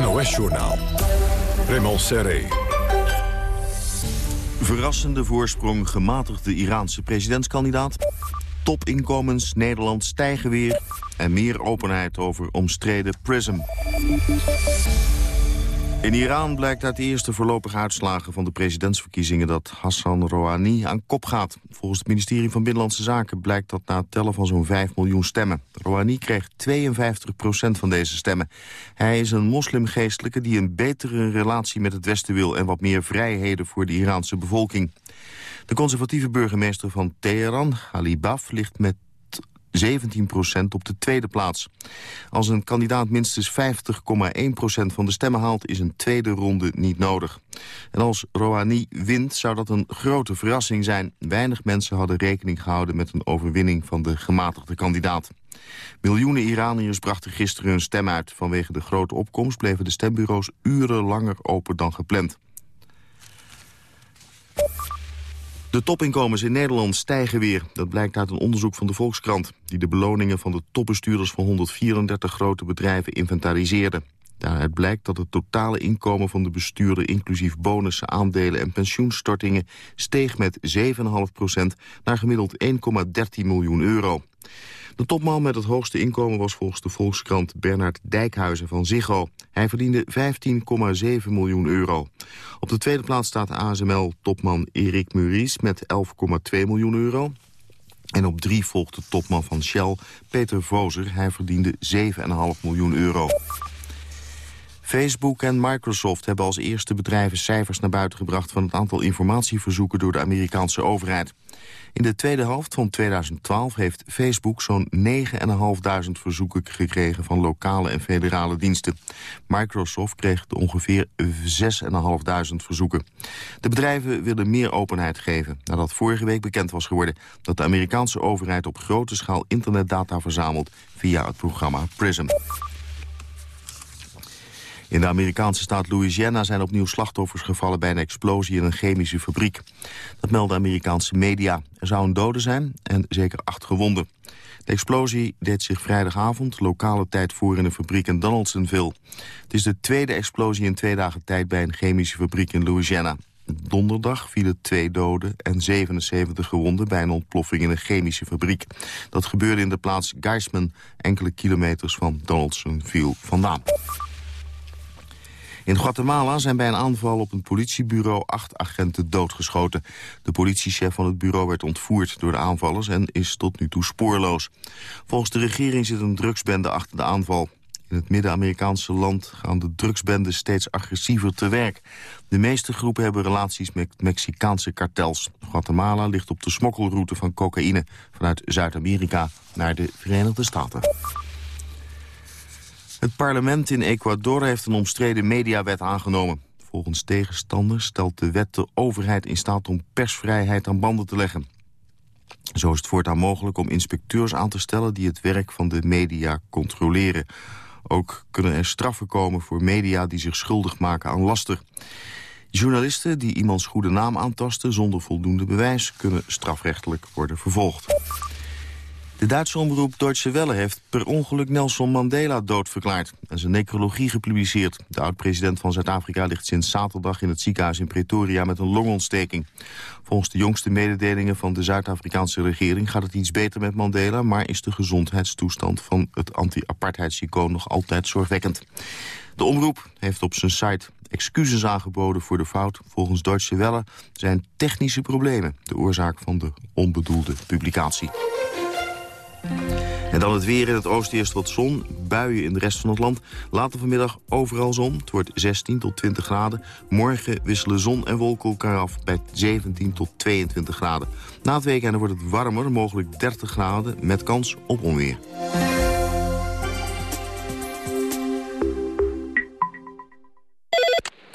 NOS-journaal. Raymond Serré. Verrassende voorsprong gematigde Iraanse presidentskandidaat. Topinkomens Nederland stijgen weer. En meer openheid over omstreden PRISM. In Iran blijkt uit de eerste voorlopige uitslagen van de presidentsverkiezingen dat Hassan Rouhani aan kop gaat. Volgens het ministerie van Binnenlandse Zaken blijkt dat na het tellen van zo'n 5 miljoen stemmen. Rouhani kreeg 52 procent van deze stemmen. Hij is een moslimgeestelijke die een betere relatie met het Westen wil en wat meer vrijheden voor de Iraanse bevolking. De conservatieve burgemeester van Teheran, Ali Baf, ligt met 17% op de tweede plaats. Als een kandidaat minstens 50,1% van de stemmen haalt... is een tweede ronde niet nodig. En als Rouhani wint, zou dat een grote verrassing zijn. Weinig mensen hadden rekening gehouden met een overwinning van de gematigde kandidaat. Miljoenen Iraniërs brachten gisteren hun stem uit. Vanwege de grote opkomst bleven de stembureaus uren langer open dan gepland. De topinkomens in Nederland stijgen weer. Dat blijkt uit een onderzoek van de Volkskrant... die de beloningen van de topbestuurders van 134 grote bedrijven inventariseerde. Daaruit blijkt dat het totale inkomen van de bestuurder... inclusief bonussen, aandelen en pensioenstortingen... steeg met 7,5% naar gemiddeld 1,13 miljoen euro. De topman met het hoogste inkomen was volgens de Volkskrant Bernard Dijkhuizen van Ziggo. Hij verdiende 15,7 miljoen euro. Op de tweede plaats staat ASML-topman Erik Muries met 11,2 miljoen euro. En op drie volgt de topman van Shell, Peter Vozer. Hij verdiende 7,5 miljoen euro. Facebook en Microsoft hebben als eerste bedrijven cijfers naar buiten gebracht... van het aantal informatieverzoeken door de Amerikaanse overheid. In de tweede helft van 2012 heeft Facebook zo'n 9.500 verzoeken gekregen van lokale en federale diensten. Microsoft kreeg ongeveer 6.500 verzoeken. De bedrijven willen meer openheid geven nadat vorige week bekend was geworden dat de Amerikaanse overheid op grote schaal internetdata verzamelt via het programma PRISM. In de Amerikaanse staat Louisiana zijn opnieuw slachtoffers gevallen bij een explosie in een chemische fabriek. Dat melden Amerikaanse media. Er zou een dode zijn en zeker acht gewonden. De explosie deed zich vrijdagavond lokale tijd voor in een fabriek in Donaldsonville. Het is de tweede explosie in twee dagen tijd bij een chemische fabriek in Louisiana. Donderdag vielen twee doden en 77 gewonden bij een ontploffing in een chemische fabriek. Dat gebeurde in de plaats Geisman, enkele kilometers van Donaldsonville vandaan. In Guatemala zijn bij een aanval op een politiebureau acht agenten doodgeschoten. De politiechef van het bureau werd ontvoerd door de aanvallers en is tot nu toe spoorloos. Volgens de regering zit een drugsbende achter de aanval. In het Midden-Amerikaanse land gaan de drugsbenden steeds agressiever te werk. De meeste groepen hebben relaties met Mexicaanse kartels. Guatemala ligt op de smokkelroute van cocaïne vanuit Zuid-Amerika naar de Verenigde Staten. Het parlement in Ecuador heeft een omstreden mediawet aangenomen. Volgens tegenstanders stelt de wet de overheid in staat om persvrijheid aan banden te leggen. Zo is het voortaan mogelijk om inspecteurs aan te stellen die het werk van de media controleren. Ook kunnen er straffen komen voor media die zich schuldig maken aan laster. Journalisten die iemands goede naam aantasten zonder voldoende bewijs kunnen strafrechtelijk worden vervolgd. De Duitse omroep Deutsche Welle heeft per ongeluk Nelson Mandela doodverklaard en zijn necrologie gepubliceerd. De oud-president van Zuid-Afrika ligt sinds zaterdag in het ziekenhuis in Pretoria met een longontsteking. Volgens de jongste mededelingen van de Zuid-Afrikaanse regering gaat het iets beter met Mandela, maar is de gezondheidstoestand van het anti-apartheidsicoon nog altijd zorgwekkend. De omroep heeft op zijn site excuses aangeboden voor de fout. Volgens Deutsche Welle zijn technische problemen de oorzaak van de onbedoelde publicatie. En dan het weer in het oosten eerst wat zon, buien in de rest van het land. Later vanmiddag overal zon, het wordt 16 tot 20 graden. Morgen wisselen zon en wolken elkaar af bij 17 tot 22 graden. Na het weekend wordt het warmer, mogelijk 30 graden, met kans op onweer.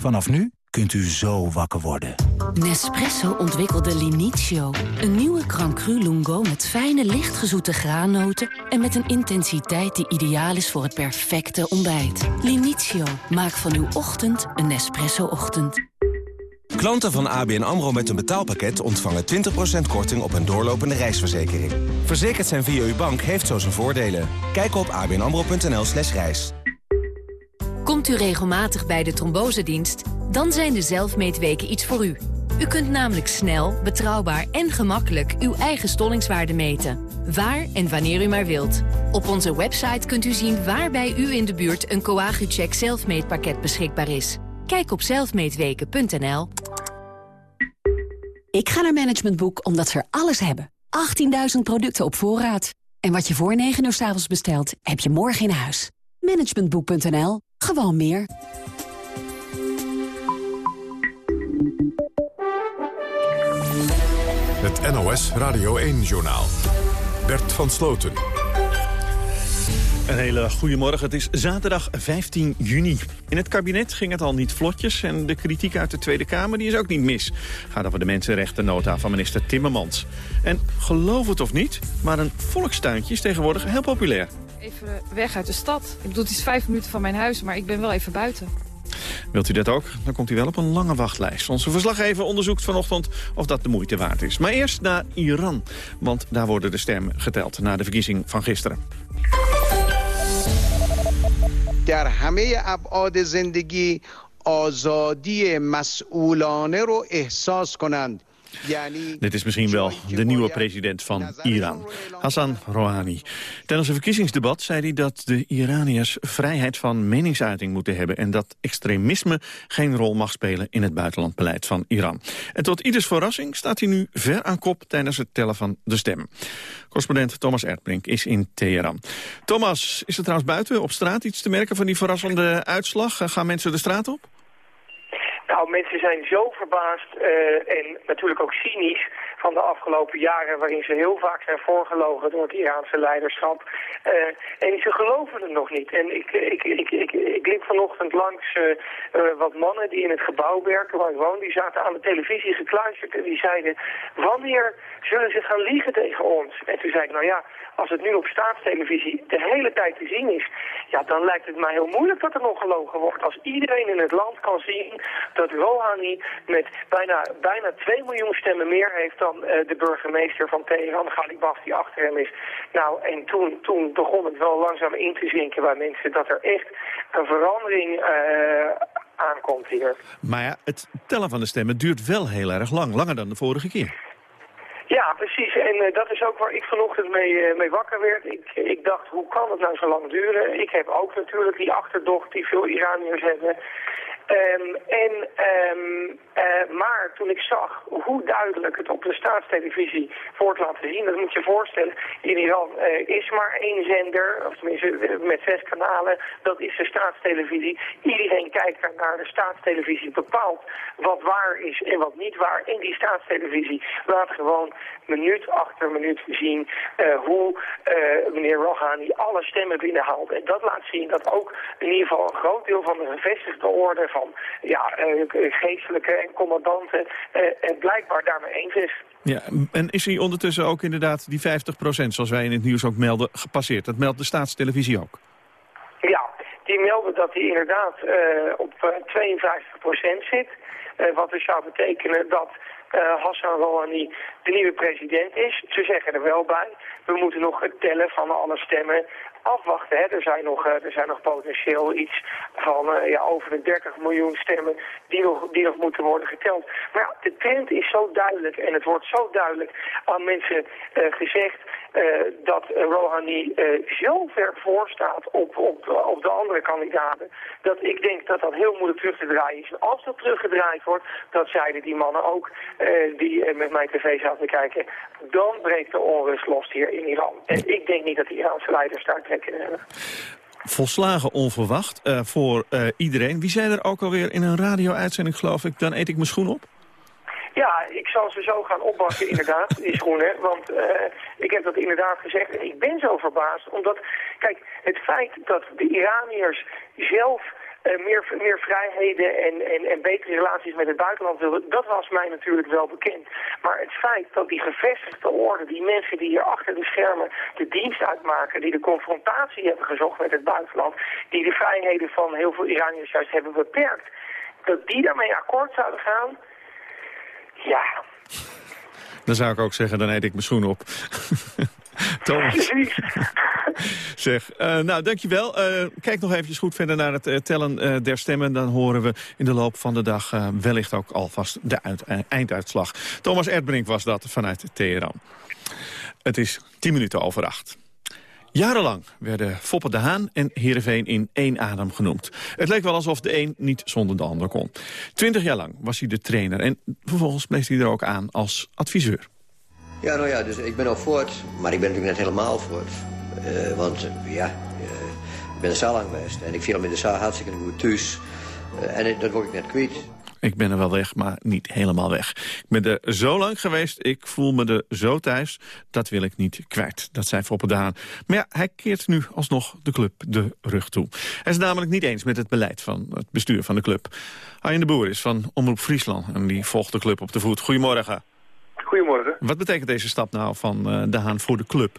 Vanaf nu kunt u zo wakker worden. Nespresso ontwikkelde Linizio. Een nieuwe Crancru Lungo met fijne, lichtgezoete graannoten... en met een intensiteit die ideaal is voor het perfecte ontbijt. Linizio, maak van uw ochtend een Nespresso-ochtend. Klanten van ABN AMRO met een betaalpakket ontvangen 20% korting op een doorlopende reisverzekering. Verzekerd zijn via uw bank heeft zo zijn voordelen. Kijk op abnamro.nl slash reis. Komt u regelmatig bij de trombosedienst? Dan zijn de zelfmeetweken iets voor u. U kunt namelijk snel, betrouwbaar en gemakkelijk uw eigen stollingswaarde meten. Waar en wanneer u maar wilt. Op onze website kunt u zien waar bij u in de buurt een Coagucheck zelfmeetpakket beschikbaar is. Kijk op zelfmeetweken.nl. Ik ga naar Management Boek omdat ze er alles hebben. 18.000 producten op voorraad. En wat je voor 9 uur s avonds bestelt, heb je morgen in huis. Managementboek.nl. Gewoon meer. Het NOS Radio 1-journaal. Bert van Sloten. Een hele goede morgen. Het is zaterdag 15 juni. In het kabinet ging het al niet vlotjes en de kritiek uit de Tweede Kamer die is ook niet mis. Gaat over de mensenrechtennota van minister Timmermans. En geloof het of niet, maar een volkstuintje is tegenwoordig heel populair. Even weg uit de stad. Ik bedoel, het is vijf minuten van mijn huis, maar ik ben wel even buiten. Wilt u dat ook? Dan komt u wel op een lange wachtlijst. Onze verslaggever onderzoekt vanochtend of dat de moeite waard is. Maar eerst naar Iran, want daar worden de stemmen geteld... na de verkiezing van gisteren. در همه ابعاد زندگی آزادی مسئولانه رو احساس کنند Dit is misschien wel de nieuwe president van Iran, Hassan Rouhani. Tijdens een verkiezingsdebat zei hij dat de Iraniërs vrijheid van meningsuiting moeten hebben... en dat extremisme geen rol mag spelen in het buitenlandbeleid van Iran. En tot ieders verrassing staat hij nu ver aan kop tijdens het tellen van de stemmen. Correspondent Thomas Erdbrink is in Teheran. Thomas, is er trouwens buiten op straat iets te merken van die verrassende uitslag? Gaan mensen de straat op? Nou, mensen zijn zo verbaasd uh, en natuurlijk ook cynisch van de afgelopen jaren... waarin ze heel vaak zijn voorgelogen door het Iraanse leiderschap. Uh, en ze geloven het nog niet. En ik, ik, ik, ik liep vanochtend langs uh, wat mannen die in het gebouw werken waar ik woon. Die zaten aan de televisie gekluisterd en die zeiden... wanneer zullen ze gaan liegen tegen ons? En toen zei ik, nou ja, als het nu op staatstelevisie de hele tijd te zien is... ja, dan lijkt het mij heel moeilijk dat er nog gelogen wordt. Als iedereen in het land kan zien dat Rouhani met bijna, bijna 2 miljoen stemmen meer heeft... dan uh, de burgemeester van Teheran, Galibaf, die achter hem is. Nou, en toen, toen begon het wel langzaam in te zinken bij mensen... dat er echt een verandering uh, aankomt hier. Maar ja, het tellen van de stemmen duurt wel heel erg lang. Langer dan de vorige keer. Ja, precies. En uh, dat is ook waar ik vanochtend mee, uh, mee wakker werd. Ik, ik dacht, hoe kan het nou zo lang duren? Ik heb ook natuurlijk die achterdocht die veel Iraniërs hebben. Um, en, um, uh, maar toen ik zag hoe duidelijk het op de staatstelevisie wordt laten zien, dat moet je voorstellen, in Iran uh, is maar één zender, of tenminste met zes kanalen, dat is de staatstelevisie. Iedereen kijkt naar de staatstelevisie, bepaalt wat waar is en wat niet waar. En die staatstelevisie laat gewoon minuut achter minuut zien hoe meneer Rouhani alle stemmen binnenhaalt. En dat laat zien dat ook in ieder geval een groot deel van de gevestigde orde van ja, uh, geestelijke en commandanten uh, blijkbaar daarmee eens is. Ja, en is hij ondertussen ook inderdaad die 50% zoals wij in het nieuws ook melden, gepasseerd? Dat meldt de staatstelevisie ook. Ja, die melden dat hij inderdaad uh, op 52% zit. wat dus zou betekenen dat uh, Hassan Rouhani de nieuwe president is. Ze zeggen er wel bij, we moeten nog het tellen van alle stemmen afwachten. Hè. Er, zijn nog, uh, er zijn nog potentieel iets van uh, ja, over de 30 miljoen stemmen die nog, die nog moeten worden geteld. Maar ja, de trend is zo duidelijk en het wordt zo duidelijk aan mensen uh, gezegd dat Rouhani zo ver voor staat op, op, de andere kandidaten, dat ik denk dat dat heel moeilijk terug te draaien is. En als dat teruggedraaid wordt, dat zeiden die mannen ook die met mijn tv zaten te kijken, dan breekt de onrust los hier in Iran. En ik denk niet dat de Iraanse leiders daar Volslagen onverwacht uh, voor uh, iedereen. Wie zei er ook alweer in een radio-uitzending, geloof ik... dan eet ik mijn schoen op? Ja, ik zal ze zo gaan opbakken, inderdaad, die schoenen. Want uh, ik heb dat inderdaad gezegd. Ik ben zo verbaasd, omdat... Kijk, het feit dat de Iraniërs zelf meer, meer vrijheden en, en, en betere relaties met het buitenland wilden, dat was mij natuurlijk wel bekend. Maar het feit dat die gevestigde orde, die mensen die hier achter de schermen de dienst uitmaken, die de confrontatie hebben gezocht met het buitenland, die de vrijheden van heel veel Iraniërs juist hebben beperkt, dat die daarmee akkoord zouden gaan, ja, dan zou ik ook zeggen, dan eet ik mijn schoen op. Thomas. zeg, uh, nou, dankjewel. Uh, kijk nog eventjes goed verder naar het uh, tellen der stemmen. Dan horen we in de loop van de dag wellicht ook alvast de uit, einduitslag. Thomas Erdbrink was dat vanuit Teheran. Het is tien minuten over acht. Jarenlang werden Foppe de Haan en Heerenveen in één adem genoemd. Het leek wel alsof de een niet zonder de ander kon. Twintig jaar lang was hij de trainer en vervolgens bleef hij er ook aan als adviseur. Ja, nou ja, dus ik ben al voort, maar ik ben natuurlijk net helemaal voort. Uh, want ja, uh, ik ben de zaal aan geweest en ik viel me in de zaal hartstikke goed thuis. en dat word ik net kwijt. Ik ben er wel weg, maar niet helemaal weg. Ik ben er zo lang geweest, ik voel me er zo thuis. Dat wil ik niet kwijt, dat zei Foppe. Maar ja, hij keert nu alsnog de club de rug toe. Hij is namelijk niet eens met het beleid van het bestuur van de club. Arjen de Boer is van Omroep Friesland en die volgt de club op de voet. Goedemorgen. Goedemorgen. Wat betekent deze stap nou van uh, de Haan voor de club?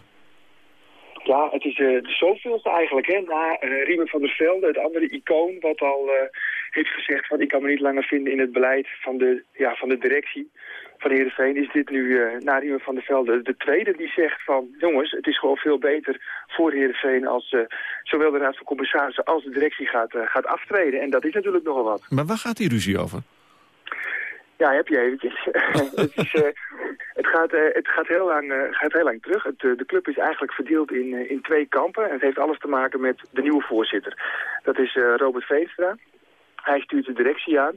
Ja, het is uh, de zoveelste eigenlijk. Hè? Na uh, Riemen van der Velde, het andere icoon... wat al heeft gezegd van ik kan me niet langer vinden in het beleid van de, ja, van de directie van Heerenveen. Is dit nu na Riemen van der Velde de tweede die zegt van jongens, het is gewoon veel beter voor Heerenveen als zowel de Raad van Commissarissen als de directie gaat, gaat aftreden. En dat is natuurlijk nogal wat. Maar waar gaat die ruzie over? Ja, heb je eventjes. het, is, het, gaat, het gaat, heel lang, gaat heel lang terug. Het, de club is eigenlijk verdeeld in, in twee kampen. En het heeft alles te maken met de nieuwe voorzitter. Dat is Robert Veenstra. Hij stuurt de directie aan.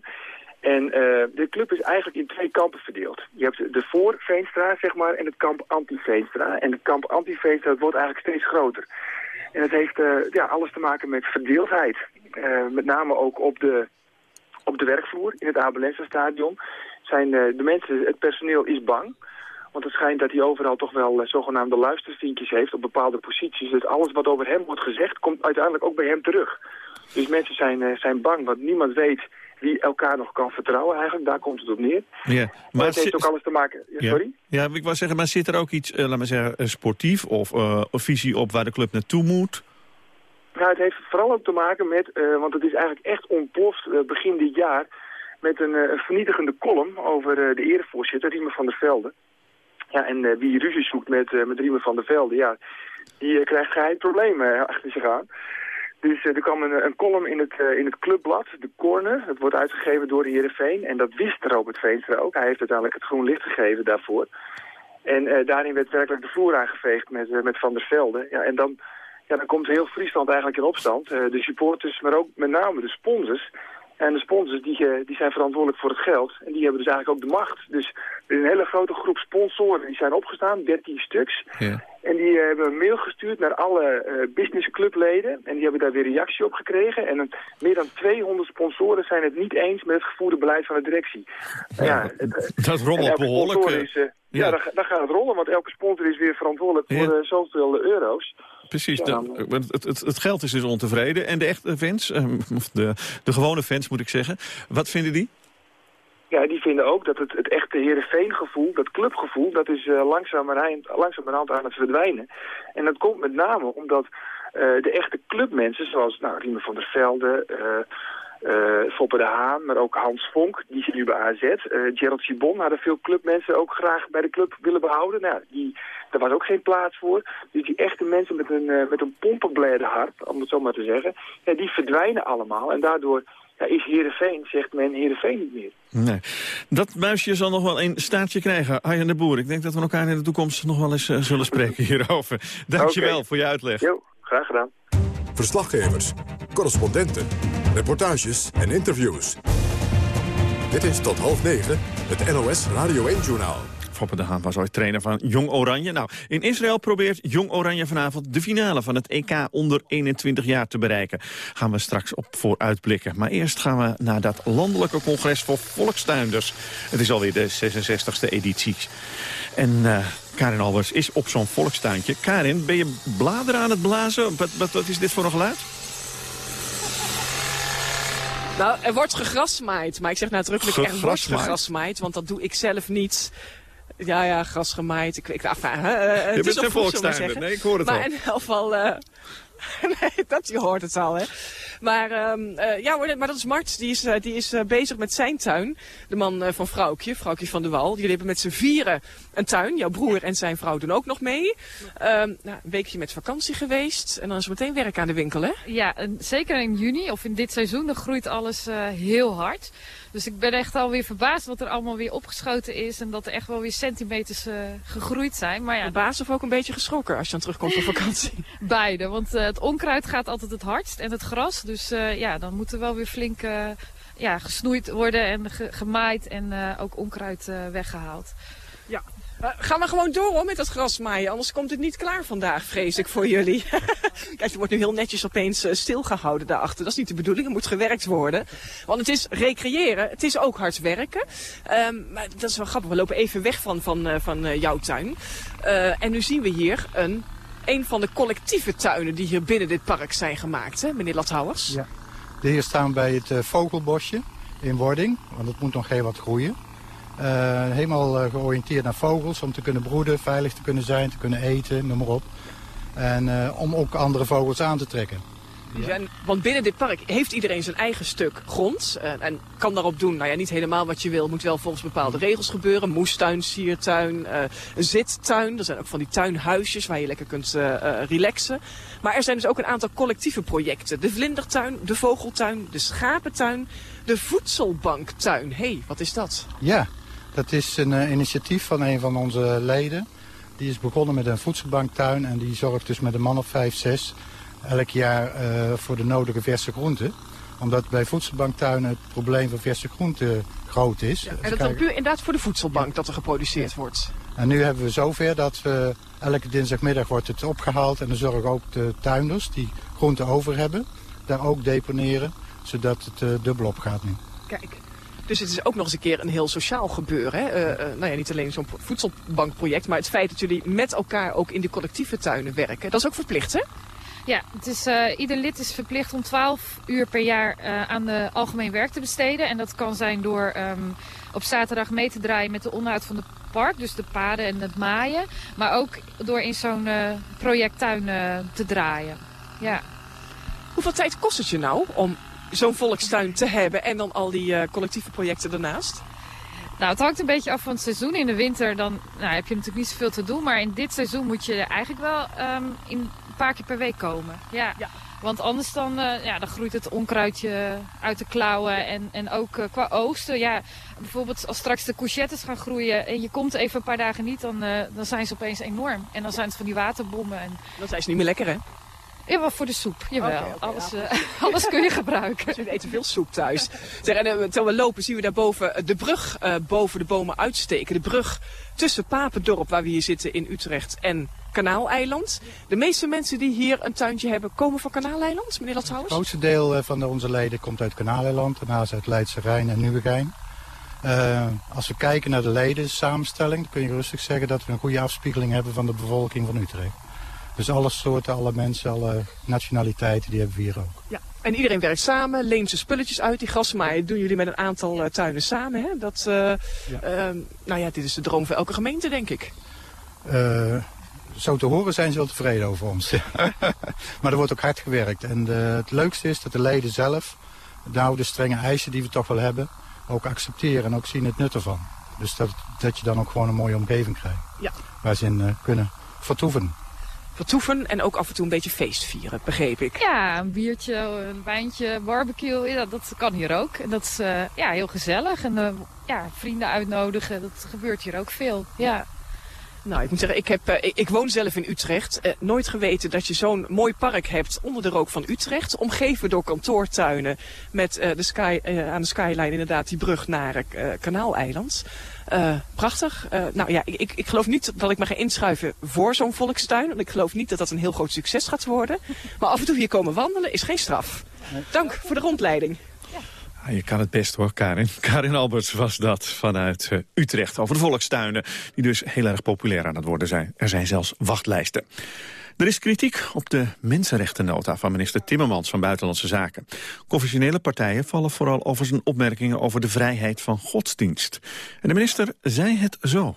En de club is eigenlijk in twee kampen verdeeld. Je hebt de voor-Veenstra, zeg maar, en het kamp anti-Veenstra. En het kamp anti-Veenstra wordt eigenlijk steeds groter. En het heeft ja, alles te maken met verdeeldheid. Met name ook op de, op de werkvloer in het Abelense stadion. Zijn de mensen, het personeel is bang. Want het schijnt dat hij overal toch wel zogenaamde luistervinkjes heeft op bepaalde posities. Dus alles wat over hem wordt gezegd, komt uiteindelijk ook bij hem terug. Dus mensen zijn, uh, zijn bang, want niemand weet wie elkaar nog kan vertrouwen eigenlijk. Daar komt het op neer. Ja, maar, maar het heeft ook alles te maken... Ja, sorry? Ja, ik wou zeggen, maar zit er ook iets, uh, laat maar zeggen, sportief of uh, visie op waar de club naartoe moet? Het heeft vooral ook te maken met, want het is eigenlijk echt ontploft begin dit jaar... met een, een vernietigende column over de erevoorzitter, Riemen van der Velde. Ja, en wie ruzie zoekt met, met Riemen van der Velde, ja, die krijgt geheim problemen achter zich aan. Dus uh, er kwam een, een, column in het, uh, in het clubblad, de Corner. Dat wordt uitgegeven door de Heerenveen. En dat wist Robert Veenstra ook. Hij heeft uiteindelijk het groen licht gegeven daarvoor. En uh, daarin werd werkelijk de vloer aangeveegd met, met Van der Velde. Ja, en dan, ja, dan komt heel Friesland eigenlijk in opstand. de supporters, maar ook met name de sponsors. En de sponsors die, die zijn verantwoordelijk voor het geld. En die hebben dus eigenlijk ook de macht. Dus er is een hele grote groep sponsoren die zijn opgestaan, 13 stuks. Ja. En die uh, hebben een mail gestuurd naar alle uh, businessclubleden. En die hebben daar weer reactie op gekregen. En een, meer dan 200 sponsoren zijn het niet eens met het gevoerde beleid van de directie. Ja, ja het, dat rommelt behoorlijk. Is, uh, ja, ja dan, dan, gaat het rollen, want elke sponsor is weer verantwoordelijk voor zoveel euro's. Precies, de, het, het, het, geld is dus ontevreden. En de echte fans, de, de gewone fans moet ik zeggen, wat vinden die? Ja, die vinden ook dat het, het echte Heerenveen-gevoel, dat clubgevoel, dat is uh, langzamerhand, langzamerhand aan het verdwijnen. En dat komt met name omdat uh, de echte clubmensen, zoals nou, Riemen van der Velde, uh, Foppe de Haan, maar ook Hans Vonk, die zit nu bij AZ. Gerald Sibon hadden veel clubmensen ook graag bij de club willen behouden. Nou, die, daar was ook geen plaats voor. Dus die echte mensen met een, met een pompenbladen hart, om het zo maar te zeggen, ja, die verdwijnen allemaal. En daardoor ja, is Heerenveen, zegt men Heerenveen niet meer. Nee. Dat muisje zal nog wel een staartje krijgen. Arjen de Boer, ik denk dat we elkaar in de toekomst nog wel eens uh, zullen spreken hierover. Dankjewel okay. voor je uitleg. Jo, graag gedaan. Verslaggevers, correspondenten, reportages en interviews. Dit is tot half negen het NOS Radio 1-journaal. Foppe de Haan was ooit trainer van Jong Oranje. Nou, in Israël probeert Jong Oranje vanavond de finale van het EK onder 21 jaar te bereiken. Gaan we straks op vooruitblikken. Maar eerst gaan we naar dat landelijke congres voor volkstuinders. Het is alweer de 66e editie. En uh, Karin Albers is op zo'n volkstuintje. Karin, ben je bladeren aan het blazen? Wat, wat, wat is dit voor een geluid? Nou, er wordt gegrasmaaid, maar ik zeg nadrukkelijk er wordt Gegrasmaaid? want dat doe ik zelf niet. Ja, ja, gras gemaaid. Ik, ik, enfin, hè, eh, het bent is geen volkstuinder. zeggen. Nee, ik hoor het maar al. in ieder geval... eh, nee, dat, je hoort het al, hè. Maar, ehm, eh, ja, maar dat is Mart. Die is, eh, die is eh, bezig met zijn tuin. De man van Vrouwtje, Vrouwtje van de Wal. Jullie hebben met z'n vieren een tuin. Jouw broer en zijn vrouw doen ook nog mee. Ehm, nou, een weekje met vakantie geweest. En dan is meteen werk aan de winkel, hè? Ja, zeker in juni of in dit seizoen, dan groeit alles heel hard. Dus ik ben echt alweer verbaasd wat er allemaal weer opgeschoten is. En dat er echt wel weer centimeters eh, gegroeid zijn. Maar ja, Verbaasd of ook een beetje geschrokken als je dan terugkomt van vakantie? beide. Want eh, het onkruid gaat altijd het hardst en het gras. Dus eh, ja, dan moet er wel weer flink ja, gesnoeid worden en ge- gemaaid en ook onkruid eh, weggehaald. Ja. Gaan we gewoon door hoor met dat grasmaaien, anders komt het niet klaar vandaag, vrees ik voor jullie. Kijk, er wordt nu heel netjes opeens eh, stilgehouden daarachter. Dat is niet de bedoeling, er moet gewerkt worden. Want het is recreëren, het is ook hard werken. Ehm, maar dat is wel grappig, we lopen even weg van, van, eh, van eh, jouw tuin. En nu zien we hier een, een van de collectieve tuinen die hier binnen dit park zijn gemaakt, hè, meneer Lathouwers? Ja. Hier staan bij het vogelbosje in Wording, want het moet nog heel wat groeien. Eh, helemaal eh, georiënteerd naar vogels, om te kunnen broeden, veilig te kunnen zijn, te kunnen eten, noem maar op. En eh, om ook andere vogels aan te trekken. En- want binnen dit park heeft iedereen zijn eigen stuk grond. en kan daarop doen, nou ja, niet helemaal wat je wil. Moet wel volgens bepaalde regels gebeuren. Moestuin, siertuin, eh, een zittuin. Er zijn ook van die tuinhuisjes waar je lekker kunt relaxen. Maar er zijn dus ook een aantal collectieve projecten. De vlindertuin, de vogeltuin, de schapentuin, de voedselbanktuin. Hé, hey, wat is dat? Ja, dat is een eh, initiatief van een van onze leden. Die is begonnen met een voedselbanktuin en die zorgt dus met een man of vijf, zes elk jaar eh, voor de nodige verse groenten. Omdat bij voedselbanktuinen het probleem van verse groenten groot is. Ze En dat dan krijgen- puur inderdaad voor de voedselbank dat er geproduceerd wordt. En nu hebben we zover dat we elke dinsdagmiddag wordt het opgehaald. En dan zorgen ook de tuinders die groenten over hebben, daar ook deponeren. Zodat het eh, dubbel opgaat nu. Kijk. Dus het is ook nog eens een keer een heel sociaal gebeuren. Hè? Eh, eh, nou ja, niet alleen zo'n voedselbankproject, maar het feit dat jullie met elkaar ook in de collectieve tuinen werken. Dat is ook verplicht, hè? Ja, het is, eh, ieder lid is verplicht om 12 uur per jaar aan de algemeen werk te besteden. En dat kan zijn door ehm, op zaterdag mee te draaien met de onderhoud van het park. Dus de paden en het maaien. Maar ook door in zo'n eh, projecttuin te draaien. Ja. Hoeveel tijd kost het je nou om zo'n volkstuin te hebben en dan al die eh, collectieve projecten daarnaast? Nou, het hangt een beetje af van het seizoen. In de winter dan nou, heb je natuurlijk niet zoveel te doen. Maar in dit seizoen moet je eigenlijk wel ehm, in een paar keer per week komen. Ja. Want anders dan, eh, ja, dan groeit het onkruidje uit de klauwen. En, en ook eh, qua oogsten. Ja, bijvoorbeeld als straks de courgettes gaan groeien en je komt even een paar dagen niet, dan, dan zijn ze opeens enorm. En dan zijn het van die waterbommen. En... Dan zijn ze niet meer lekker, hè? Jawel, voor de soep. Jawel. Alles, ja. eh, alles kun je gebruiken. Dus we eten veel soep thuis. Zeg, en, eh, terwijl we lopen zien we daarboven de brug eh, boven de bomen uitsteken. De brug tussen Papendorp, waar we hier zitten in Utrecht, en Kanaaleiland. De meeste mensen die hier een tuintje hebben, komen van Kanaaleiland, meneer Het Lathouwers? grootste deel eh, van de- onze leden komt uit Kanaaleiland, daarnaast uit Leidse Rijn en Nieuwegein. Eh, als we kijken naar de leden samenstelling, dan kun je rustig zeggen dat we een goede afspiegeling hebben van de bevolking van Utrecht. Dus alle soorten, alle mensen, alle nationaliteiten, die hebben we hier ook. Ja. En iedereen werkt samen, leent zijn spulletjes uit. Die grasmaaien doen jullie met een aantal eh, tuinen samen. Hè? Dat, eh, ehm, nou ja, dit is de droom voor elke gemeente, denk ik. Eh, zo te horen zijn ze wel tevreden over ons. maar er wordt ook hard gewerkt. En het leukste is dat de leden zelf nou de strenge eisen die we toch wel hebben, ook accepteren en ook zien het nut ervan. Dus dat, dat je dan ook gewoon een mooie omgeving krijgt. Ja. Waar ze in kunnen vertoeven. Vertoeven en ook af en toe een beetje feest vieren, begreep ik. Ja, een biertje, een wijntje, barbecue, ja, dat kan hier ook. En dat is eh, ja, heel gezellig. En eh, ja, vrienden uitnodigen, dat gebeurt hier ook veel. Ja. Nou, ik moet zeggen, ik, heb, eh, ik, ik woon zelf in Utrecht. Eh, nooit geweten dat je zo'n mooi park hebt onder de rook van Utrecht. Omgeven door kantoortuinen met eh, de sky, aan de skyline inderdaad die brug naar Kanaaleiland. Prachtig. Nou ja, ik, ik, ik geloof niet dat ik me ga inschuiven voor zo'n volkstuin. Want ik geloof niet dat dat een heel groot succes gaat worden. Maar af en toe hier komen wandelen is geen straf. Dank voor de rondleiding. Je kan het best hoor, Karin. Karin Alberts was dat vanuit uh, Utrecht over de volkstuinen... die dus heel erg populair aan het worden zijn. Er zijn zelfs wachtlijsten. Er is kritiek op de mensenrechtennota van minister Timmermans van Buitenlandse Zaken. Confessionele partijen vallen vooral over zijn opmerkingen over de vrijheid van godsdienst. En de minister zei het zo.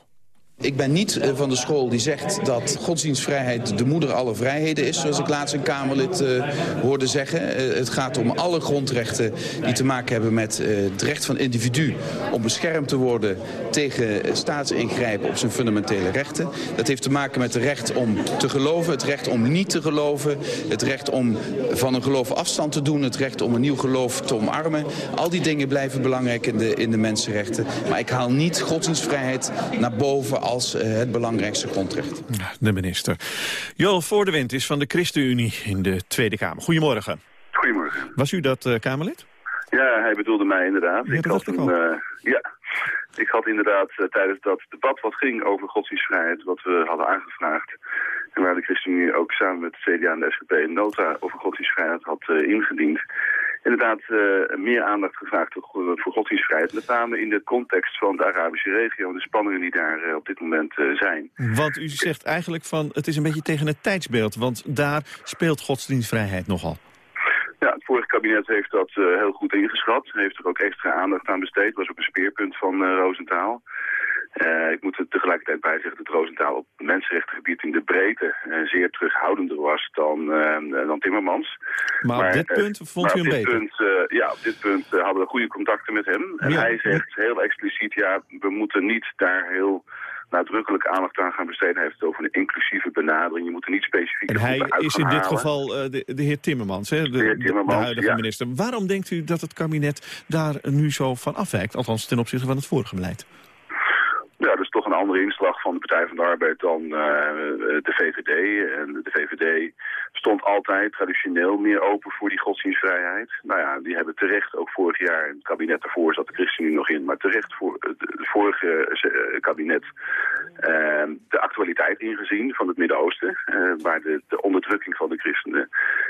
Ik ben niet eh, van de school die zegt dat godsdienstvrijheid de moeder alle vrijheden is, zoals ik laatst een Kamerlid uh, hoorde zeggen. Uh, het gaat om alle grondrechten die te maken hebben met het recht van individu om beschermd te worden tegen staatsingrijpen op zijn fundamentele rechten. Dat heeft te maken met het recht om te geloven, het recht om niet te geloven, het recht om van een geloof afstand te doen, het recht om een nieuw geloof te omarmen. Al die dingen blijven belangrijk in de, in de mensenrechten. Maar ik haal niet godsdienstvrijheid naar boven als uh, het belangrijkste grondrecht. De minister. Joel Voordewind is van de ChristenUnie in de Tweede Kamer. Goedemorgen. Goedemorgen. Was u dat uh, Kamerlid? Ja, hij bedoelde mij inderdaad. Ja, ik, had een, uh, ja, ik had inderdaad tijdens dat debat wat ging over godsdienstvrijheid... wat we hadden aangevraagd... en waar de ChristenUnie ook samen met de CDA en de SGP... een nota over godsdienstvrijheid had ingediend inderdaad uh, meer aandacht gevraagd voor godsdienstvrijheid. Met name in de context van de Arabische regio en de spanningen die daar uh, op dit moment zijn. Want u zegt eigenlijk van het is een beetje tegen het tijdsbeeld. Want daar speelt godsdienstvrijheid nogal. Ja, het vorige kabinet heeft dat heel goed ingeschat. Heeft er ook extra aandacht aan besteed. Dat was ook een speerpunt van Roosentaal. Uh, ik moet er tegelijkertijd bij zeggen dat Roosentaal op mensenrechtengebied in de breedte uh, zeer terughoudender was dan, uh, dan Timmermans. Maar, maar op dit punt vond u hem beter? Punt, ja, op dit punt hadden we goede contacten met hem. En ja. hij zegt heel expliciet, ja, we moeten niet daar heel nadrukkelijk aandacht aan gaan besteden. Hij heeft het over een inclusieve benadering. Je moet er niet specifiek En hij is in dit geval de, de, heer Timmermans, hè? De, de, heer Timmermans, de huidige ja. minister. Waarom denkt u dat het kabinet daar nu zo van afwijkt? Althans ten opzichte van het vorige beleid. Ja, dat is toch andere inslag van de Partij van de Arbeid dan uh, de VVD. En de VVD stond altijd traditioneel meer open voor die godsdienstvrijheid. Nou ja, die hebben terecht, ook vorig jaar, het kabinet daarvoor zat de ChristenUnie nog in, maar terecht voor het vorige uh, kabinet uh, de actualiteit ingezien van het Midden-Oosten, waar de, de, onderdrukking van de christenen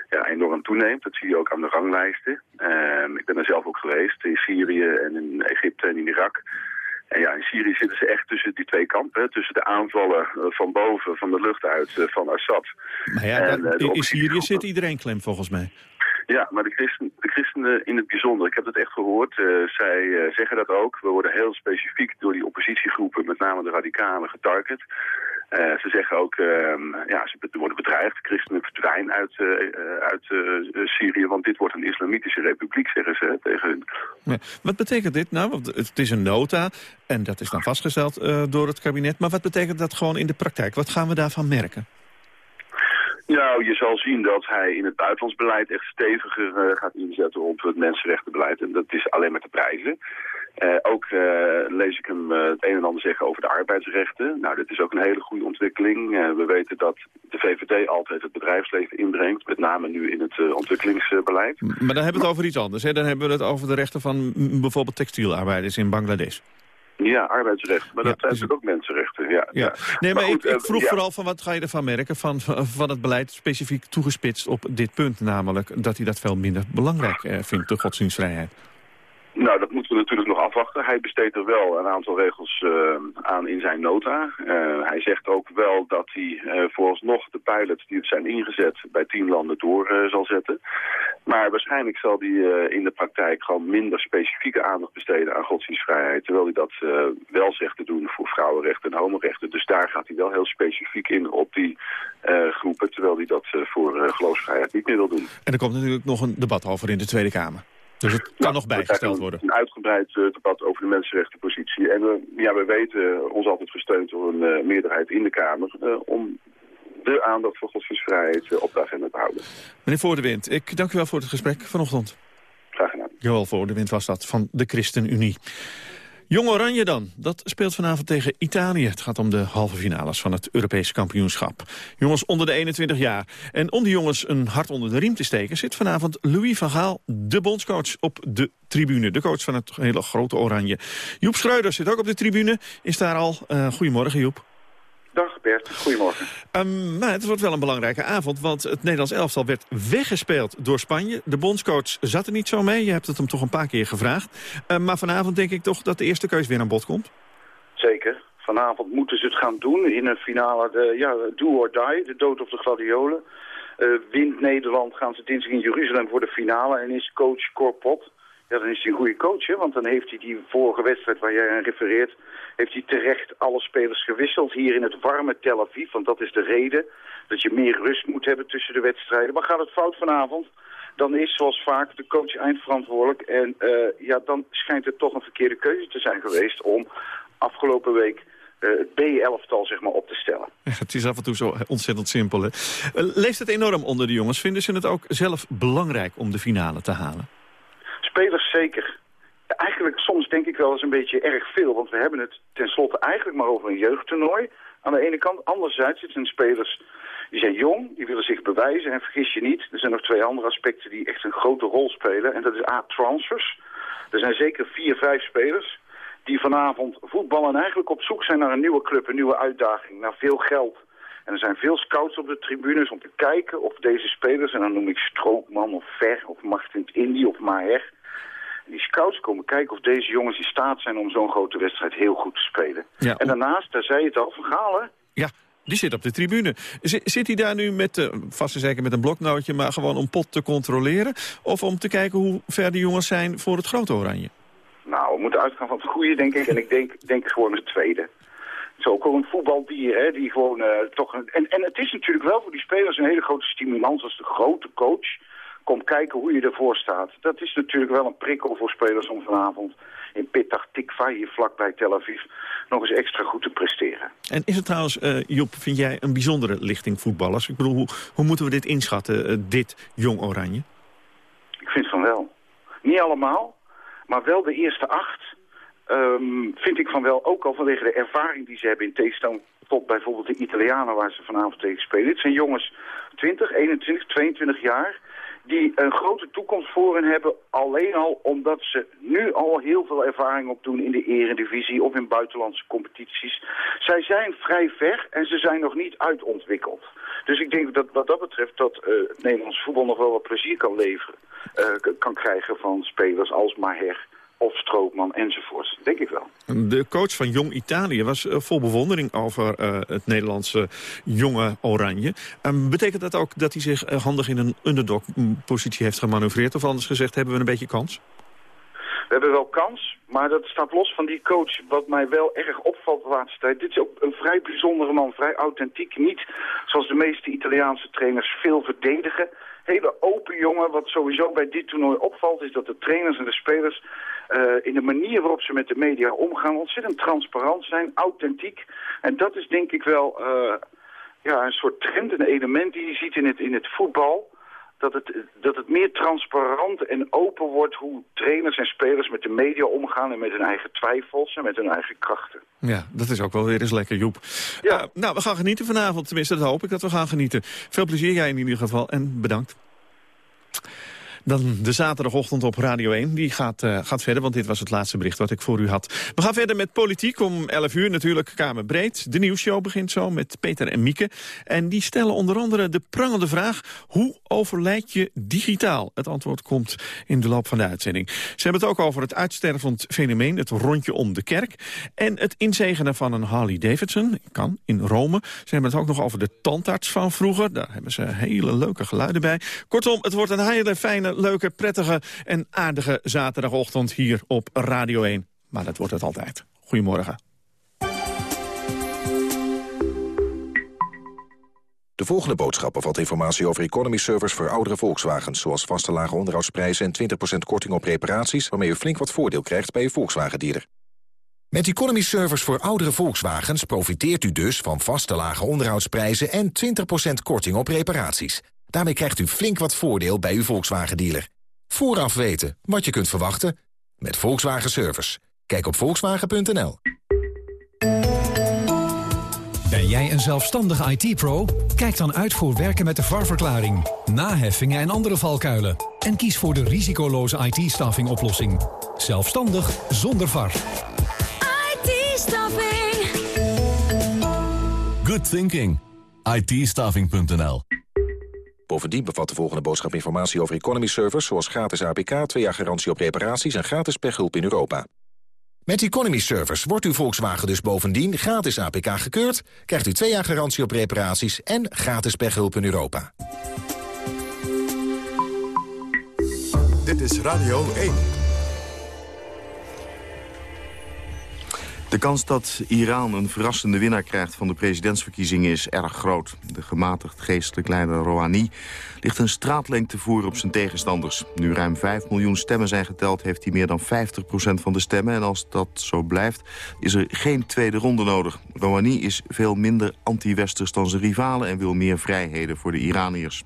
ja, enorm toeneemt. Dat zie je ook aan de ranglijsten. ik ben er zelf ook geweest in Syrië en in Egypte en in Irak. En ja, in Syrië zitten ze echt tussen die twee kampen. Tussen de aanvallen van boven, van de lucht uit, van Assad. Maar ja, en, dat, in Syrië zit iedereen klem volgens mij. Ja, maar de, christen, de christenen in het bijzonder, ik heb het echt gehoord, uh, zij uh, zeggen dat ook. We worden heel specifiek door die oppositiegroepen, met name de radicalen, getarget. Uh, ze zeggen ook, ja, ze worden bedreigd. Christenen verdwijnen uit, uit Syrië, want dit wordt een islamitische republiek, zeggen ze tegen hun. Wat betekent dit nou? Want het is een nota en dat is dan vastgesteld door het kabinet. Maar wat betekent dat gewoon in de praktijk? Wat gaan we daarvan merken? Nou, je zal zien dat hij in het buitenlandsbeleid echt steviger uh, gaat inzetten op het mensenrechtenbeleid. En dat is alleen maar te prijzen. Uh, ook uh, lees ik hem het een en ander zeggen over de arbeidsrechten. Nou, dit is ook een hele goede ontwikkeling. we weten dat de VVD altijd het bedrijfsleven inbrengt. Met name nu in het ontwikkelingsbeleid. Maar dan hebben we het over iets anders. Hè? Dan hebben we het over de rechten van bijvoorbeeld textielarbeiders in Bangladesh. Ja, arbeidsrechten. Maar dat zijn natuurlijk ook mensenrechten. Ja, ja. Nee, maar, maar goed, ik, ik, vroeg ja. vooral van wat ga je ervan merken... Van, van het beleid specifiek toegespitst op dit punt. Namelijk dat hij dat veel minder belangrijk eh, vindt, de godsdienstvrijheid. Nou, dat moeten we natuurlijk nog afwachten. Hij besteedt er wel een aantal regels uh, aan in zijn nota. Uh, hij zegt ook wel dat hij uh, vooralsnog de pilots die het zijn ingezet bij tien landen door zal zetten. Maar waarschijnlijk zal hij in de praktijk gewoon minder specifieke aandacht besteden aan godsdienstvrijheid. Terwijl hij dat wel zegt te doen voor vrouwenrechten en homorechten. Dus daar gaat hij wel heel specifiek in op die groepen. Terwijl hij dat voor geloofsvrijheid niet meer wil doen. En er komt natuurlijk nog een debat over in de Tweede Kamer. Dus het kan nou, nog bijgesteld worden. Een uitgebreid uh, debat over de mensenrechtenpositie. En uh, ja, we weten ons altijd gesteund door een meerderheid in de Kamer... om de aandacht voor godsdienstvrijheid op de agenda te houden. Meneer Voordewind, ik dank u wel voor het gesprek vanochtend. Graag gedaan. Joël Voordewind was dat van de ChristenUnie. Jong Oranje dan, dat speelt vanavond tegen Italië. Het gaat om de halve finales van het Europese kampioenschap. Jongens onder de 21 jaar. En om die jongens een hart onder de riem te steken... zit vanavond Louis van Gaal, de bondscoach, op de tribune. De coach van het hele grote Oranje. Joep Schreuder zit ook op de tribune. Is daar al. Uh, goedemorgen, Joep. Dag Bert, goedemorgen. Um, maar het wordt wel een belangrijke avond, want het Nederlands elftal werd weggespeeld door Spanje. De bondscoach zat er niet zo mee, je hebt het hem toch een paar keer gevraagd. Uh, maar vanavond denk ik toch dat de eerste keus weer aan bod komt? Zeker. Vanavond moeten ze het gaan doen in een finale, de, ja, do or die, de dood of de gladiolen. Uh, wint Nederland, gaan ze dinsdag in Jeruzalem voor de finale en is coach Corpot ja, dan is hij een goede coach, hè? want dan heeft hij die vorige wedstrijd waar jij aan refereert, heeft hij terecht alle spelers gewisseld hier in het warme Tel Aviv, want dat is de reden dat je meer rust moet hebben tussen de wedstrijden. Maar gaat het fout vanavond, dan is zoals vaak de coach eindverantwoordelijk en uh, ja, dan schijnt het toch een verkeerde keuze te zijn geweest om afgelopen week uh, het B-elftal zeg maar, op te stellen. Het is af en toe zo ontzettend simpel. Hè? Uh, leeft het enorm onder de jongens? Vinden ze het ook zelf belangrijk om de finale te halen? Zeker. Eigenlijk soms denk ik wel eens een beetje erg veel. Want we hebben het tenslotte eigenlijk maar over een jeugdtoernooi. Aan de ene kant. Anderzijds zijn spelers die zijn jong, die willen zich bewijzen. En vergis je niet, er zijn nog twee andere aspecten die echt een grote rol spelen. En dat is A, transfers. Er zijn zeker vier, vijf spelers die vanavond voetballen en eigenlijk op zoek zijn naar een nieuwe club, een nieuwe uitdaging, naar veel geld. En er zijn veel scouts op de tribunes om te kijken of deze spelers, en dan noem ik Strookman of Ver of Martin Indy of Maher, die scouts komen kijken of deze jongens in staat zijn om zo'n grote wedstrijd heel goed te spelen. Ja, en daarnaast, daar zei je het al, Van Galen. Ja, die zit op de tribune. zit hij daar nu met, uh, vast en zeker met een bloknootje, maar gewoon om pot te controleren? Of om te kijken hoe ver de jongens zijn voor het grote oranje? Nou, we moeten uitgaan van het goede, denk ik. En ik denk, denk gewoon het tweede. Het is ook wel een voetbaldier, hè, die gewoon uh, toch... Een, en, en het is natuurlijk wel voor die spelers een hele grote stimulans als de grote coach kom kijken hoe je ervoor staat. Dat is natuurlijk wel een prikkel voor spelers om vanavond in Petah Tikva, hier vlakbij Tel Aviv, nog eens extra goed te presteren. En is het trouwens, uh, Job, vind jij een bijzondere lichting voetballers? Ik bedoel, hoe, hoe moeten we dit inschatten, uh, dit Jong Oranje? Ik vind van wel. Niet allemaal, maar wel de eerste acht um, vind ik van wel, ook al vanwege de ervaring die ze hebben in tegenstand tot bijvoorbeeld de Italianen waar ze vanavond tegen spelen. Dit zijn jongens 20, 21, 22 jaar die een grote toekomst voor hen hebben. Alleen al omdat ze nu al heel veel ervaring opdoen in de eredivisie of in buitenlandse competities. Zij zijn vrij ver en ze zijn nog niet uitontwikkeld. Dus ik denk dat wat dat betreft dat uh, het Nederlands voetbal nog wel wat plezier kan leveren. Uh, kan krijgen van spelers als Maher of Stroopman enzovoort. Denk ik wel. De coach van Jong Italië was uh, vol bewondering over uh, het Nederlandse jonge Oranje. Um, betekent dat ook dat hij zich uh, handig in een underdog-positie heeft gemanoeuvreerd? Of anders gezegd, hebben we een beetje kans? We hebben wel kans, maar dat staat los van die coach. Wat mij wel erg opvalt de laatste tijd. Dit is ook een vrij bijzondere man, vrij authentiek. Niet zoals de meeste Italiaanse trainers veel verdedigen hele open jongen. Wat sowieso bij dit toernooi opvalt is dat de trainers en de spelers uh, in de manier waarop ze met de media omgaan ontzettend transparant zijn, authentiek. En dat is denk ik wel uh, ja, een soort trend, een element die je ziet in het, in het voetbal. Dat het, dat het meer transparant en open wordt hoe trainers en spelers met de media omgaan... en met hun eigen twijfels en met hun eigen krachten. Ja, dat is ook wel weer eens lekker, Joep. Ja. Uh, nou, we gaan genieten vanavond. Tenminste, dat hoop ik dat we gaan genieten. Veel plezier jij in ieder geval en bedankt. Dan de zaterdagochtend op Radio 1. Die gaat, uh, gaat verder, want dit was het laatste bericht wat ik voor u had. We gaan verder met politiek om 11 uur natuurlijk Kamerbreed. De nieuwsshow begint zo met Peter en Mieke. En die stellen onder andere de prangende vraag... hoe overlijd je digitaal? Het antwoord komt in de loop van de uitzending. Ze hebben het ook over het uitstervend fenomeen... het rondje om de kerk. En het inzegenen van een Harley Davidson, kan, in Rome. Ze hebben het ook nog over de tandarts van vroeger. Daar hebben ze hele leuke geluiden bij. Kortom, het wordt een hele fijne leuke, prettige en aardige zaterdagochtend hier op Radio 1. Maar dat wordt het altijd. Goedemorgen. De volgende boodschap bevat informatie over economy servers voor oudere Volkswagens... zoals vaste lage onderhoudsprijzen en 20% korting op reparaties... waarmee u flink wat voordeel krijgt bij uw Volkswagen-dealer. Met economy servers voor oudere Volkswagens profiteert u dus van vaste lage onderhoudsprijzen... en 20% korting op reparaties. Daarmee krijgt u flink wat voordeel bij uw Volkswagen-dealer. Vooraf weten wat je kunt verwachten met Volkswagen Service. Kijk op volkswagen.nl. Ben jij een zelfstandige IT-pro? Kijk dan uit voor werken met de VAR-verklaring, naheffingen en andere valkuilen. En kies voor de risicoloze IT-staffing oplossing. Zelfstandig zonder VAR. IT-staffing Good thinking. ITstaving.nl Bovendien bevat de volgende boodschap informatie over economy servers... zoals gratis APK, twee jaar garantie op reparaties en gratis pechhulp in Europa. Met Economy Servers wordt uw Volkswagen dus bovendien gratis APK gekeurd... krijgt u twee jaar garantie op reparaties en gratis pechhulp in Europa. Dit is Radio 1. De kans dat Iran een verrassende winnaar krijgt van de presidentsverkiezingen is erg groot. De gematigd geestelijk leider Rouhani ligt een straatlengte voor op zijn tegenstanders. Nu ruim 5 miljoen stemmen zijn geteld, heeft hij meer dan 50% van de stemmen. En als dat zo blijft, is er geen tweede ronde nodig. Rouhani is veel minder anti-westers dan zijn rivalen en wil meer vrijheden voor de Iraniërs.